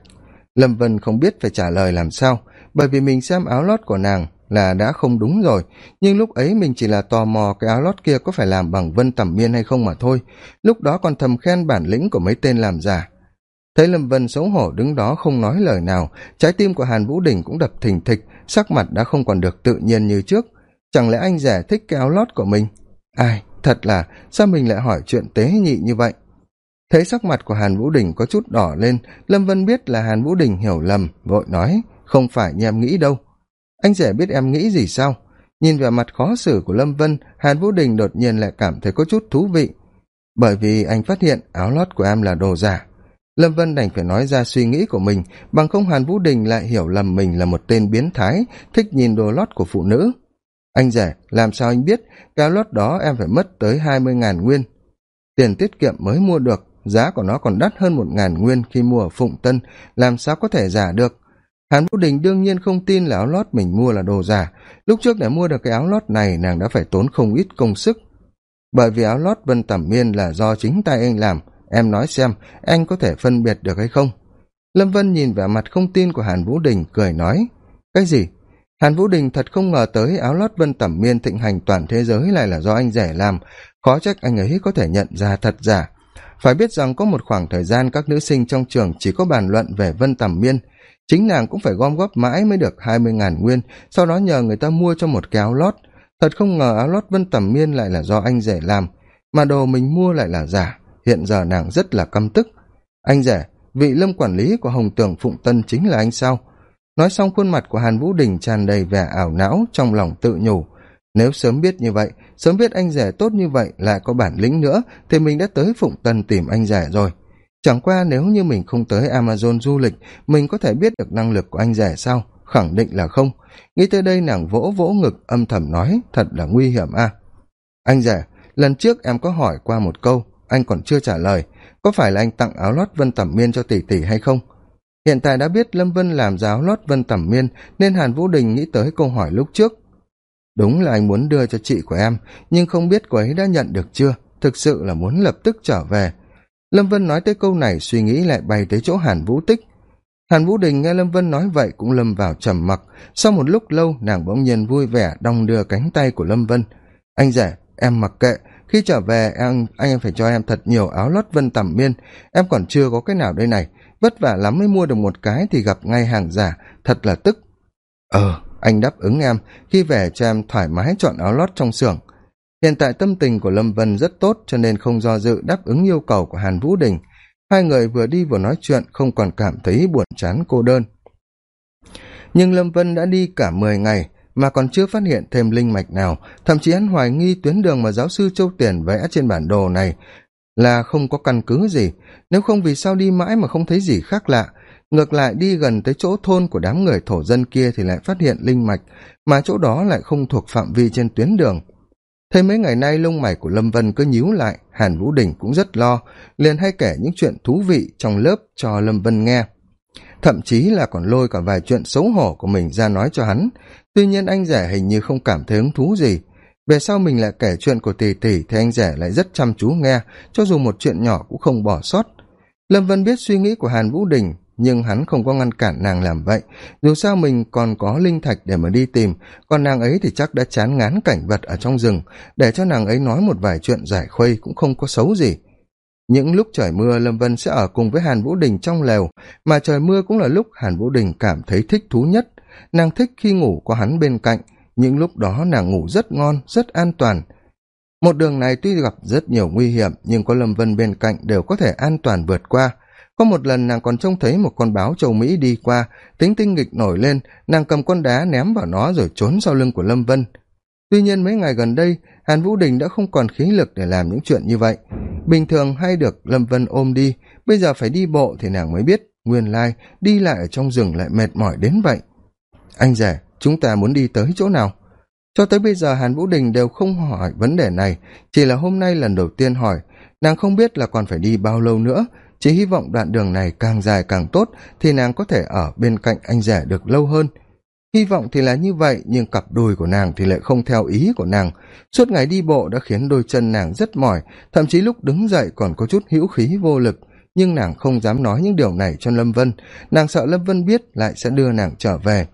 A: lâm vân không biết phải trả lời làm sao, bởi vì mình xem áo lót của nàng là đã không đúng rồi, nhưng lúc ấy mình chỉ là tò mò cái áo lót kia có phải làm bằng vân tẩm miên hay không mà thôi, lúc đó còn thầm khen bản lĩnh của mấy tên làm giả. Thấy lâm vân xấu hổ đứng đó không nói lời nào, trái tim của hàn vũ đình cũng đập thình thịch, sắc mặt đã không còn được tự nhiên như trước. Chẳng lẽ anh rẻ thích cái áo lót của mình? Ai, thật là, sao mình lại hỏi chuyện tế nhị như vậy? Thấy sắc mặt của hàn vũ đình có chút đỏ lên, lâm vân biết là hàn vũ đình hiểu lầm, vội nói, không phải như em nghĩ đâu. Anh rể biết em nghĩ gì sao? Nhìn vẻ mặt khó xử của lâm vân, hàn vũ đình đột nhiên lại cảm thấy có chút thú vị. Bởi vì anh phát hiện áo lót của em là đồ giả. Lâm vân đành phải nói ra suy nghĩ của mình, bằng không hàn vũ đình lại hiểu lầm mình là một tên biến thái, thích nhìn đồ lót của phụ nữ anh rẻ, làm sao anh biết? Cái lót đó em phải mất tới hai mươi ngàn nguyên. Tiền tiết kiệm mới mua được, giá của nó còn đắt hơn một ngàn nguyên khi mua ở phụng tân. Làm sao có thể giả được? Hàn vũ đình đương nhiên không tin là áo lót mình mua là đồ giả. Lúc trước để mua được cái áo lót này, nàng đã phải tốn không ít công sức. Bởi vì áo lót vân tẩm miên là do chính tay anh làm, em nói xem, anh có thể phân biệt được hay không? Lâm vân nhìn vẻ mặt không tin của hàn vũ đình, cười nói, cái gì? Hàn vũ đình thật không ngờ tới áo lót vân tẩm miên thịnh hành toàn thế giới lại là do anh rẻ làm. Khó trách anh ấy có thể nhận ra thật giả. Phải biết rằng có một khoảng thời gian các nữ sinh trong trường chỉ có bàn luận về vân tẩm miên. Chính nàng cũng phải gom góp mãi mới được hai mươi ngàn nguyên, sau đó nhờ người ta mua cho một cái áo lót. Thật không ngờ áo lót vân tẩm miên lại là do anh rể làm, mà đồ mình mua lại là giả. Hiện giờ nàng rất là căm tức. Anh rể vị lâm quản lý của hồng tường phụng tân chính là anh sao? Nói xong khuôn mặt của hàn vũ đình tràn đầy vẻ ảo não trong lòng tự nhủ. Nếu sớm biết như vậy, sớm biết anh rể tốt như vậy lại có bản lĩnh nữa, thì mình đã tới phụng tân tìm anh rể rồi. Chẳng qua nếu như mình không tới amazon du lịch, mình có thể biết được năng lực của anh rể sao? Khẳng định là không. Nghĩ tới đây nàng vỗ vỗ ngực, âm thầm nói, thật là nguy hiểm a anh rể, lần trước em có hỏi qua một câu, anh còn chưa trả lời. Có phải là anh tặng áo lót vân tẩm miên cho tỷ tỷ hay không? Hiện tại đã biết lâm vân làm giáo lót vân tẩm miên, nên hàn vũ đình nghĩ tới câu hỏi lúc trước. Đúng là anh muốn đưa cho chị của em, nhưng không biết cô ấy đã nhận được chưa, thực sự là muốn lập tức trở về. Lâm vân nói tới câu này, suy nghĩ lại bay tới chỗ hàn vũ tích. Hàn vũ đình nghe lâm vân nói vậy cũng lâm vào trầm mặc. Sau một lúc lâu, nàng bỗng nhiên vui vẻ đong đưa cánh tay của lâm vân. Anh rể, em mặc kệ, khi trở về, em, anh em phải cho em thật nhiều áo lót vân tẩm miên. Em còn chưa có cái nào đây này vất vả lắm mới mua được một cái thì gặp ngay hàng giả. Thật là tức. Ờ anh đáp ứng em, khi về cho em thoải mái chọn áo lót trong xưởng. Hiện tại tâm tình của lâm vân rất tốt cho nên không do dự đáp ứng yêu cầu của hàn vũ đình. Hai người vừa đi vừa nói chuyện, không còn cảm thấy buồn chán cô đơn. Nhưng lâm vân đã đi cả mười ngày, mà còn chưa phát hiện thêm linh mạch nào. Thậm chí hắn hoài nghi tuyến đường mà giáo sư châu tiền vẽ trên bản đồ này là không có căn cứ gì. Nếu không vì sao đi mãi mà không thấy gì khác lạ, ngược lại đi gần tới chỗ thôn của đám người thổ dân kia thì lại phát hiện linh mạch, mà chỗ đó lại không thuộc phạm vi trên tuyến đường. Thêm mấy ngày nay lông mày của lâm vân cứ nhíu lại, hàn vũ đình cũng rất lo, liền hay kể những chuyện thú vị trong lớp cho lâm vân nghe. Thậm chí là còn lôi cả vài chuyện xấu hổ của mình ra nói cho hắn. Tuy nhiên anh rể hình như không cảm thấy hứng thú gì về sau mình lại kể chuyện của tỷ tỷ thì anh rể lại rất chăm chú nghe, cho dù một chuyện nhỏ cũng không bỏ sót. Lâm vân biết suy nghĩ của hàn vũ đình, nhưng hắn không có ngăn cản nàng làm vậy. Dù sao mình còn có linh thạch để mà đi tìm, còn nàng ấy thì chắc đã chán ngán cảnh vật ở trong rừng. Để cho nàng ấy nói một vài chuyện giải khuây cũng không có xấu gì. Những lúc trời mưa, lâm vân sẽ ở cùng với hàn vũ đình trong lều, mà trời mưa cũng là lúc hàn vũ đình cảm thấy thích thú nhất. Nàng thích khi ngủ có hắn bên cạnh những lúc đó nàng ngủ rất ngon, rất an toàn. Một đường này tuy gặp rất nhiều nguy hiểm, nhưng có lâm vân bên cạnh đều có thể an toàn vượt qua. Có một lần nàng còn trông thấy một con báo châu mỹ đi qua, tính tinh nghịch nổi lên, nàng cầm con đá ném vào nó rồi trốn sau lưng của lâm vân. Tuy nhiên mấy ngày gần đây, hàn vũ đình đã không còn khí lực để làm những chuyện như vậy. Bình thường hay được lâm vân ôm đi, bây giờ phải đi bộ thì nàng mới biết, nguyên lai đi lại ở trong rừng lại mệt mỏi đến vậy. Anh rể chúng ta muốn đi tới chỗ nào? Cho tới bây giờ hàn vũ đình đều không hỏi vấn đề này, chỉ là hôm nay lần đầu tiên hỏi. Nàng không biết là còn phải đi bao lâu nữa, chỉ hy vọng đoạn đường này càng dài càng tốt thì nàng có thể ở bên cạnh anh rể được lâu hơn. Hy vọng thì là như vậy, nhưng cặp đùi của nàng thì lại không theo ý của nàng. Suốt ngày đi bộ đã khiến đôi chân nàng rất mỏi, thậm chí lúc đứng dậy còn có chút hữu khí vô lực. Nhưng nàng không dám nói những điều này cho lâm vân. Nàng sợ lâm vân biết lại sẽ đưa nàng trở về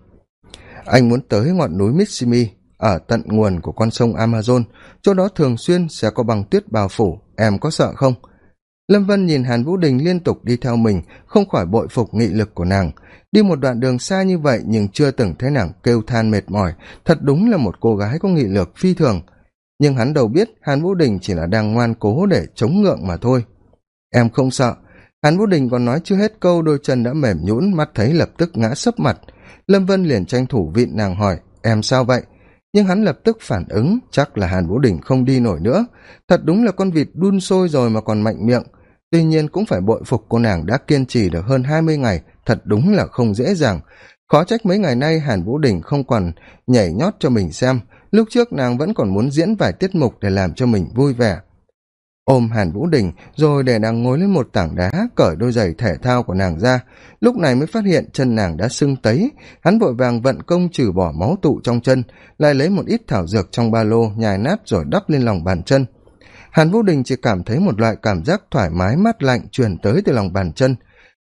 A: anh muốn tới ngọn núi mitsimi, ở tận nguồn của con sông amazon. Chỗ đó thường xuyên sẽ có băng tuyết bao phủ. Em có sợ không? Lâm vân nhìn hàn vũ đình liên tục đi theo mình, không khỏi bội phục nghị lực của nàng. Đi một đoạn đường xa như vậy nhưng chưa từng thấy nàng kêu than mệt mỏi. Thật đúng là một cô gái có nghị lực phi thường. Nhưng hắn đầu biết hàn vũ đình chỉ là đang ngoan cố để chống ngượng mà thôi. Em không sợ. Hàn vũ đình còn nói chưa hết câu, đôi chân đã mềm nhũn, mắt thấy lập tức ngã sấp mặt lâm vân liền tranh thủ vịn nàng hỏi, em sao vậy? Nhưng hắn lập tức phản ứng, chắc là hàn vũ đình không đi nổi nữa. Thật đúng là con vịt đun sôi rồi mà còn mạnh miệng. Tuy nhiên cũng phải bội phục cô nàng đã kiên trì được hơn hai mươi ngày, thật đúng là không dễ dàng. Khó trách mấy ngày nay hàn vũ đình không còn nhảy nhót cho mình xem. Lúc trước nàng vẫn còn muốn diễn vài tiết mục để làm cho mình vui vẻ ôm hàn vũ đình rồi để nàng ngồi lên một tảng đá cởi đôi giày thể thao của nàng ra. Lúc này mới phát hiện chân nàng đã sưng tấy. Hắn vội vàng vận công trừ bỏ máu tụ trong chân, lại lấy một ít thảo dược trong ba lô nhài nát rồi đắp lên lòng bàn chân. Hàn vũ đình chỉ cảm thấy một loại cảm giác thoải mái mát lạnh truyền tới từ lòng bàn chân.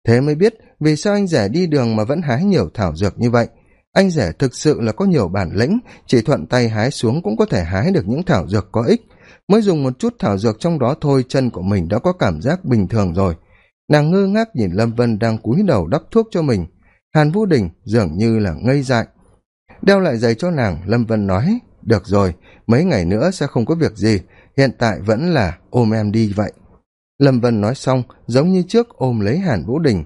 A: Thế mới biết vì sao anh rể đi đường mà vẫn hái nhiều thảo dược như vậy. Anh rể thực sự là có nhiều bản lĩnh, chỉ thuận tay hái xuống cũng có thể hái được những thảo dược có ích mới dùng một chút thảo dược trong đó thôi, chân của mình đã có cảm giác bình thường rồi. Nàng ngơ ngác nhìn lâm vân đang cúi đầu đắp thuốc cho mình. Hàn vũ đình dường như là ngây dại. Đeo lại giày cho nàng, lâm vân nói, được rồi, mấy ngày nữa sẽ không có việc gì, hiện tại vẫn là ôm em đi vậy. Lâm vân nói xong, giống như trước ôm lấy hàn vũ đình.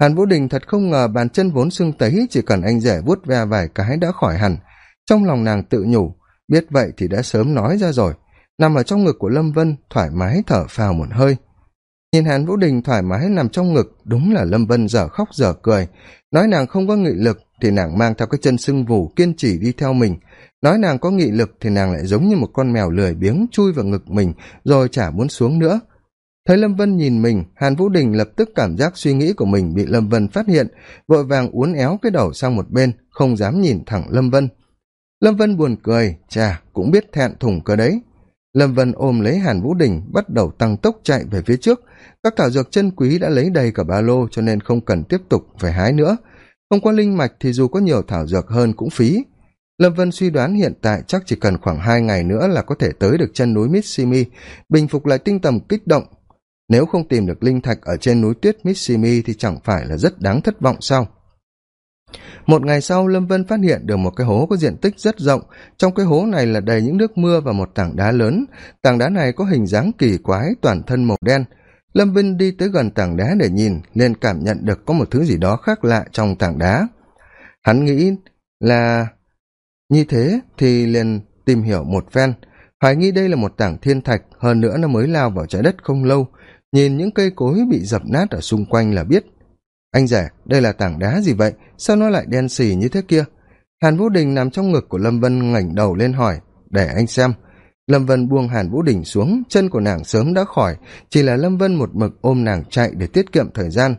A: Hàn vũ đình thật không ngờ bàn chân vốn sưng tấy, chỉ cần anh rể vuốt ve vài cái đã khỏi hẳn. Trong lòng nàng tự nhủ, biết vậy thì đã sớm nói ra rồi nằm ở trong ngực của lâm vân, thoải mái thở phào một hơi. Nhìn hàn vũ đình thoải mái nằm trong ngực, đúng là lâm vân dở khóc dở cười. Nói nàng không có nghị lực thì nàng mang theo cái chân sưng vù, kiên trì đi theo mình. Nói nàng có nghị lực thì nàng lại giống như một con mèo lười biếng chui vào ngực mình, rồi chả muốn xuống nữa. Thấy lâm vân nhìn mình, hàn vũ đình lập tức cảm giác suy nghĩ của mình bị lâm vân phát hiện, vội vàng uốn éo cái đầu sang một bên, không dám nhìn thẳng lâm vân. Lâm vân buồn cười, chà, cũng biết thẹn thùng cơ đấy lâm vân ôm lấy hàn vũ đình, bắt đầu tăng tốc chạy về phía trước. Các thảo dược chân quý đã lấy đầy cả ba lô, cho nên không cần tiếp tục phải hái nữa. Không có linh mạch thì dù có nhiều thảo dược hơn cũng phí. Lâm vân suy đoán hiện tại chắc chỉ cần khoảng hai ngày nữa là có thể tới được chân núi mitsimi, bình phục lại tinh tầm kích động. Nếu không tìm được linh thạch ở trên núi tuyết mitsimi thì chẳng phải là rất đáng thất vọng sao? Một ngày sau, lâm vân phát hiện được một cái hố có diện tích rất rộng. Trong cái hố này là đầy những nước mưa và một tảng đá lớn. Tảng đá này có hình dáng kỳ quái, toàn thân màu đen. Lâm Vân đi tới gần tảng đá để nhìn, liền cảm nhận được có một thứ gì đó khác lạ trong tảng đá. Hắn nghĩ là như thế thì liền tìm hiểu một phen. Hoài nghi đây là một tảng thiên thạch, hơn nữa nó mới lao vào trái đất không lâu. Nhìn những cây cối bị dập nát ở xung quanh là biết anh rể, đây là tảng đá gì vậy? Sao nó lại đen xì như thế kia? Hàn vũ đình nằm trong ngực của lâm vân ngẩng đầu lên hỏi, để anh xem. Lâm vân buông hàn vũ đình xuống, chân của nàng sớm đã khỏi, chỉ là lâm vân một mực ôm nàng chạy để tiết kiệm thời gian.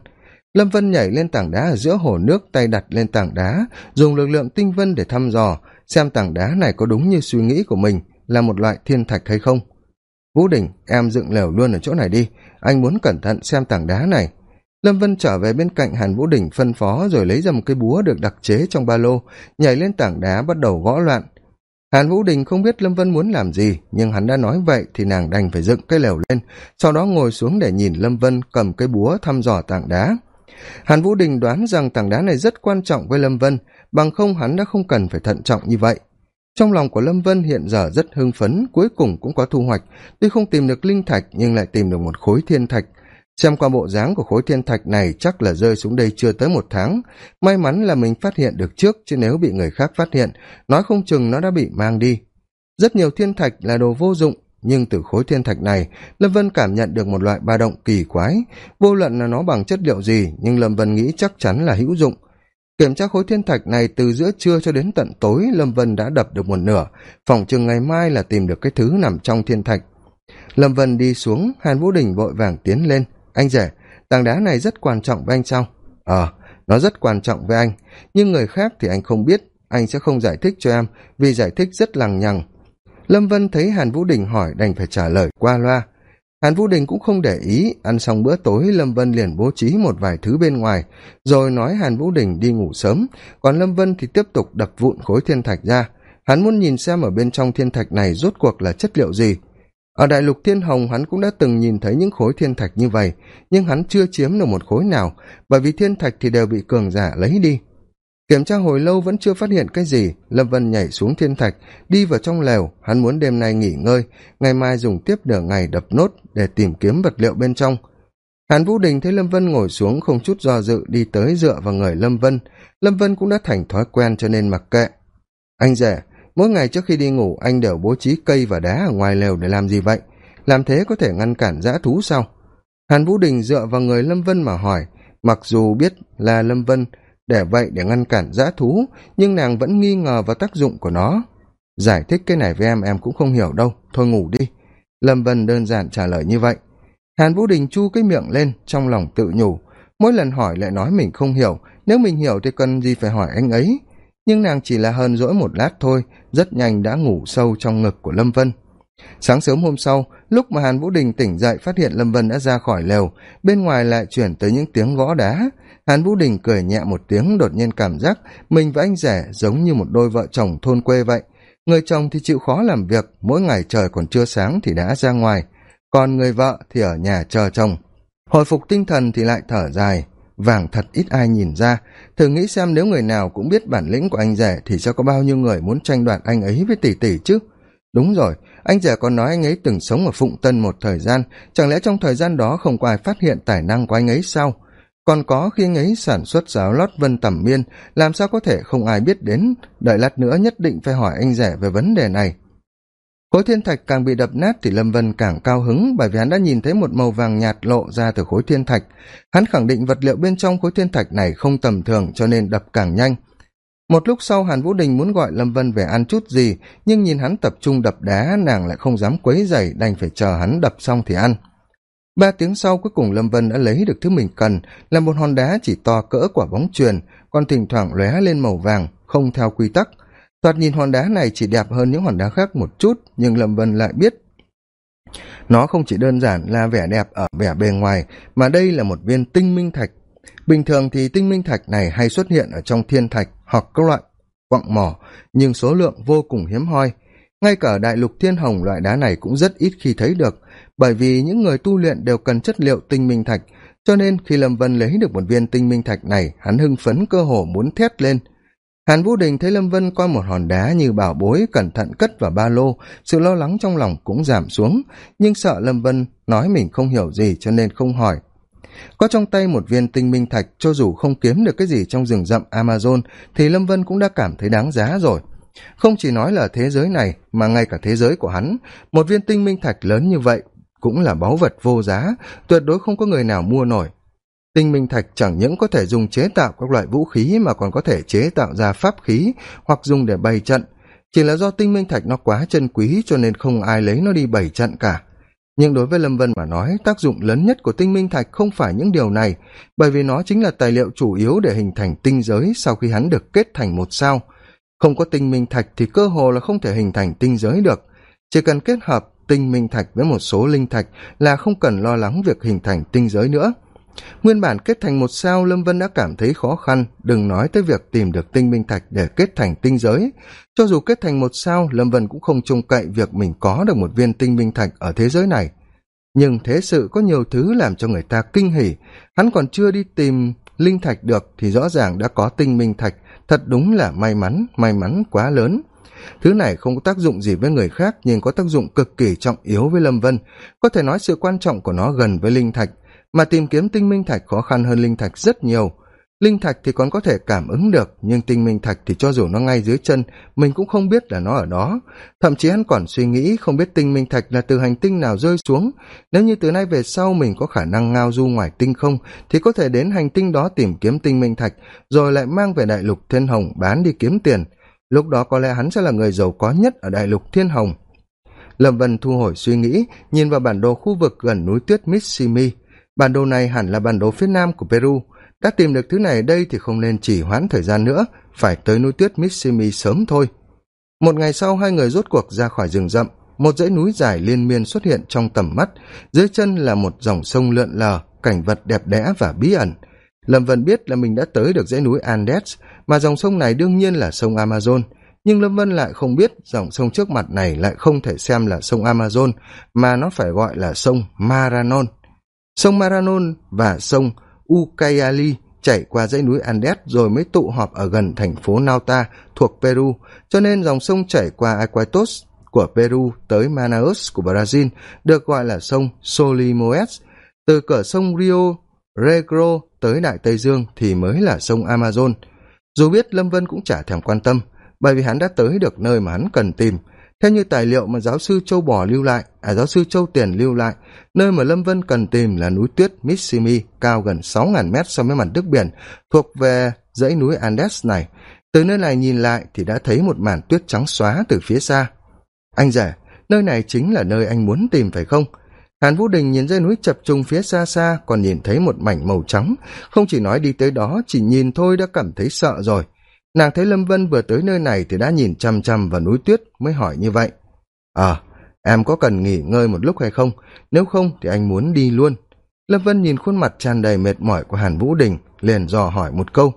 A: Lâm vân nhảy lên tảng đá ở giữa hồ nước, tay đặt lên tảng đá, dùng lực lượng tinh vân để thăm dò, xem tảng đá này có đúng như suy nghĩ của mình, là một loại thiên thạch hay không. Vũ đình, em dựng lều luôn ở chỗ này đi, anh muốn cẩn thận xem tảng đá này lâm vân trở về bên cạnh hàn vũ đình phân phó rồi lấy ra một cái búa được đặc chế trong ba lô, nhảy lên tảng đá bắt đầu gõ loạn. Hàn vũ đình không biết lâm vân muốn làm gì, nhưng hắn đã nói vậy thì nàng đành phải dựng cái lều lên, sau đó ngồi xuống để nhìn lâm vân cầm cái búa thăm dò tảng đá. Hàn vũ đình đoán rằng tảng đá này rất quan trọng với lâm vân, bằng không hắn đã không cần phải thận trọng như vậy. Trong lòng của lâm vân hiện giờ rất hưng phấn, cuối cùng cũng có thu hoạch, tuy không tìm được linh thạch nhưng lại tìm được một khối thiên thạch xem qua bộ dáng của khối thiên thạch này chắc là rơi xuống đây chưa tới một tháng. May mắn là mình phát hiện được trước, chứ nếu bị người khác phát hiện, nói không chừng nó đã bị mang đi. Rất nhiều thiên thạch là đồ vô dụng, nhưng từ khối thiên thạch này, lâm vân cảm nhận được một loại ba động kỳ quái. Vô luận là nó bằng chất liệu gì, nhưng lâm vân nghĩ chắc chắn là hữu dụng. Kiểm tra khối thiên thạch này từ giữa trưa cho đến tận tối, lâm vân đã đập được một nửa. Phòng chừng ngày mai là tìm được cái thứ nằm trong thiên thạch. Lâm vân đi xuống, hàn vũ đình vội vàng tiến lên anh rể, tảng đá này rất quan trọng với anh sao ờ nó rất quan trọng với anh. Nhưng người khác thì anh không biết. Anh sẽ không giải thích cho em, vì giải thích rất lằng nhằng. Lâm vân thấy hàn vũ đình hỏi, đành phải trả lời, qua loa. Hàn vũ đình cũng không để ý. Ăn xong bữa tối, lâm vân liền bố trí một vài thứ bên ngoài, rồi nói hàn vũ đình đi ngủ sớm. Còn lâm vân thì tiếp tục đập vụn khối thiên thạch ra. Hắn muốn nhìn xem ở bên trong thiên thạch này rốt cuộc là chất liệu gì ở đại lục thiên hồng, hắn cũng đã từng nhìn thấy những khối thiên thạch như vậy, nhưng hắn chưa chiếm được một khối nào, bởi vì thiên thạch thì đều bị cường giả lấy đi. Kiểm tra hồi lâu vẫn chưa phát hiện cái gì, lâm vân nhảy xuống thiên thạch, đi vào trong lều, hắn muốn đêm nay nghỉ ngơi, ngày mai dùng tiếp nửa ngày đập nốt để tìm kiếm vật liệu bên trong. Hàn vũ đình thấy lâm vân ngồi xuống không chút do dự đi tới dựa vào người lâm vân. Lâm vân cũng đã thành thói quen cho nên mặc kệ. Anh rể mỗi ngày trước khi đi ngủ, anh đều bố trí cây và đá ở ngoài lều để làm gì vậy? Làm thế có thể ngăn cản dã thú sao? Hàn vũ đình dựa vào người lâm vân mà hỏi. Mặc dù biết là lâm vân để vậy để ngăn cản dã thú, nhưng nàng vẫn nghi ngờ vào tác dụng của nó. Giải thích cái này với em em cũng không hiểu đâu. Thôi ngủ đi. Lâm vân đơn giản trả lời như vậy. Hàn vũ đình chu cái miệng lên, trong lòng tự nhủ. Mỗi lần hỏi lại nói mình không hiểu. Nếu mình hiểu thì cần gì phải hỏi anh ấy? Nhưng nàng chỉ là hờn rỗi một lát thôi, rất nhanh đã ngủ sâu trong ngực của lâm vân. Sáng sớm hôm sau, lúc mà hàn vũ đình tỉnh dậy phát hiện lâm vân đã ra khỏi lều, bên ngoài lại chuyển tới những tiếng gõ đá. Hàn vũ đình cười nhẹ một tiếng, đột nhiên cảm giác mình và anh rể giống như một đôi vợ chồng thôn quê vậy. Người chồng thì chịu khó làm việc, mỗi ngày trời còn chưa sáng thì đã ra ngoài, còn người vợ thì ở nhà chờ chồng. Hồi phục tinh thần thì lại thở dài vàng thật ít ai nhìn ra. Thử nghĩ xem nếu người nào cũng biết bản lĩnh của anh rể thì sẽ có bao nhiêu người muốn tranh đoạt anh ấy với tỷ tỷ chứ? Đúng rồi, anh rể còn nói anh ấy từng sống ở phụng tân một thời gian, chẳng lẽ trong thời gian đó không có ai phát hiện tài năng của anh ấy sao? Còn có khi anh ấy sản xuất giáo lót vân tẩm miên, làm sao có thể không ai biết đến? Đợi lát nữa nhất định phải hỏi anh rể về vấn đề này khối thiên thạch càng bị đập nát thì lâm vân càng cao hứng bởi vì hắn đã nhìn thấy một màu vàng nhạt lộ ra từ khối thiên thạch. Hắn khẳng định vật liệu bên trong khối thiên thạch này không tầm thường cho nên đập càng nhanh. Một lúc sau hàn vũ đình muốn gọi lâm vân về ăn chút gì nhưng nhìn hắn tập trung đập đá nàng lại không dám quấy dày đành phải chờ hắn đập xong thì ăn. Ba tiếng sau cuối cùng lâm vân đã lấy được thứ mình cần là một hòn đá chỉ to cỡ quả bóng truyền, còn thỉnh thoảng lóe lên màu vàng không theo quy tắc thoạt nhìn hòn đá này chỉ đẹp hơn những hòn đá khác một chút, nhưng lâm vân lại biết. Nó không chỉ đơn giản là vẻ đẹp ở vẻ bề ngoài, mà đây là một viên tinh minh thạch. Bình thường thì tinh minh thạch này hay xuất hiện ở trong thiên thạch hoặc các loại quặng mỏ, nhưng số lượng vô cùng hiếm hoi. Ngay cả đại lục thiên hồng loại đá này cũng rất ít khi thấy được, bởi vì những người tu luyện đều cần chất liệu tinh minh thạch, cho nên khi lâm vân lấy được một viên tinh minh thạch này, hắn hưng phấn cơ hồ muốn thét lên hàn vũ đình thấy lâm vân coi một hòn đá như bảo bối cẩn thận cất vào ba lô, sự lo lắng trong lòng cũng giảm xuống. Nhưng sợ lâm vân nói mình không hiểu gì cho nên không hỏi. Có trong tay một viên tinh minh thạch, cho dù không kiếm được cái gì trong rừng rậm amazon, thì lâm vân cũng đã cảm thấy đáng giá rồi. Không chỉ nói là thế giới này, mà ngay cả thế giới của hắn, một viên tinh minh thạch lớn như vậy cũng là báu vật vô giá, tuyệt đối không có người nào mua nổi tinh minh thạch chẳng những có thể dùng chế tạo các loại vũ khí mà còn có thể chế tạo ra pháp khí hoặc dùng để bày trận. Chỉ là do tinh minh thạch nó quá chân quý cho nên không ai lấy nó đi bày trận cả. Nhưng đối với lâm vân mà nói, tác dụng lớn nhất của tinh minh thạch không phải những điều này, bởi vì nó chính là tài liệu chủ yếu để hình thành tinh giới sau khi hắn được kết thành một sao. Không có tinh minh thạch thì cơ hồ là không thể hình thành tinh giới được. Chỉ cần kết hợp tinh minh thạch với một số linh thạch là không cần lo lắng việc hình thành tinh giới nữa nguyên bản kết thành một sao, lâm vân đã cảm thấy khó khăn. Đừng nói tới việc tìm được tinh minh thạch để kết thành tinh giới. Cho dù kết thành một sao, lâm vân cũng không trông cậy việc mình có được một viên tinh minh thạch ở thế giới này. Nhưng thế sự có nhiều thứ làm cho người ta kinh hỉ. Hắn còn chưa đi tìm linh thạch được thì rõ ràng đã có tinh minh thạch. Thật đúng là may mắn may mắn quá lớn. Thứ này không có tác dụng gì với người khác, nhưng có tác dụng cực kỳ trọng yếu với lâm vân. Có thể nói sự quan trọng của nó gần với linh thạch mà tìm kiếm tinh minh thạch khó khăn hơn linh thạch rất nhiều. Linh thạch thì còn có thể cảm ứng được, nhưng tinh minh thạch thì cho dù nó ngay dưới chân, mình cũng không biết là nó ở đó. Thậm chí hắn còn suy nghĩ không biết tinh minh thạch là từ hành tinh nào rơi xuống. Nếu như từ nay về sau mình có khả năng ngao du ngoài tinh không, thì có thể đến hành tinh đó tìm kiếm tinh minh thạch, rồi lại mang về đại lục thiên hồng bán đi kiếm tiền. Lúc đó có lẽ hắn sẽ là người giàu có nhất ở đại lục thiên hồng. Lâm vân thu hồi suy nghĩ, nhìn vào bản đồ khu vực gần núi tuyết missimi bản đồ này hẳn là bản đồ phía nam của peru. Đã tìm được thứ này đây thì không nên chỉ hoãn thời gian nữa, phải tới núi tuyết missimi sớm thôi. Một ngày sau, hai người rốt cuộc ra khỏi rừng rậm. Một dãy núi dài liên miên xuất hiện trong tầm mắt. Dưới chân là một dòng sông lượn lờ, cảnh vật đẹp đẽ và bí ẩn. Lâm vân biết là mình đã tới được dãy núi andes, mà dòng sông này đương nhiên là sông amazon. Nhưng lâm vân lại không biết dòng sông trước mặt này lại không thể xem là sông amazon, mà nó phải gọi là sông maranon sông maranon và sông ucayali chảy qua dãy núi andes rồi mới tụ họp ở gần thành phố nauta thuộc peru. Cho nên dòng sông chảy qua aquatos của peru tới manaus của brazil được gọi là sông solimoes từ cửa sông rio negro tới đại tây dương thì mới là sông amazon. Dù biết lâm vân cũng chả thèm quan tâm, bởi vì hắn đã tới được nơi mà hắn cần tìm theo như tài liệu mà giáo sư châu bò lưu lại à giáo sư châu tiền lưu lại, nơi mà lâm vân cần tìm là núi tuyết missimi cao gần sáu ngàn mét so với mặt nước biển, thuộc về dãy núi andes này. Từ nơi này nhìn lại thì đã thấy một màn tuyết trắng xóa từ phía xa. Anh rể, nơi này chính là nơi anh muốn tìm phải không? Hàn vũ đình nhìn dãy núi chập trùng phía xa xa, còn nhìn thấy một mảnh màu trắng. Không chỉ nói đi tới đó, chỉ nhìn thôi đã cảm thấy sợ rồi nàng thấy lâm vân vừa tới nơi này thì đã nhìn chăm chăm vào núi tuyết, mới hỏi như vậy. Ờ em có cần nghỉ ngơi một lúc hay không? Nếu không thì anh muốn đi luôn. Lâm vân nhìn khuôn mặt tràn đầy mệt mỏi của hàn vũ đình, liền dò hỏi một câu.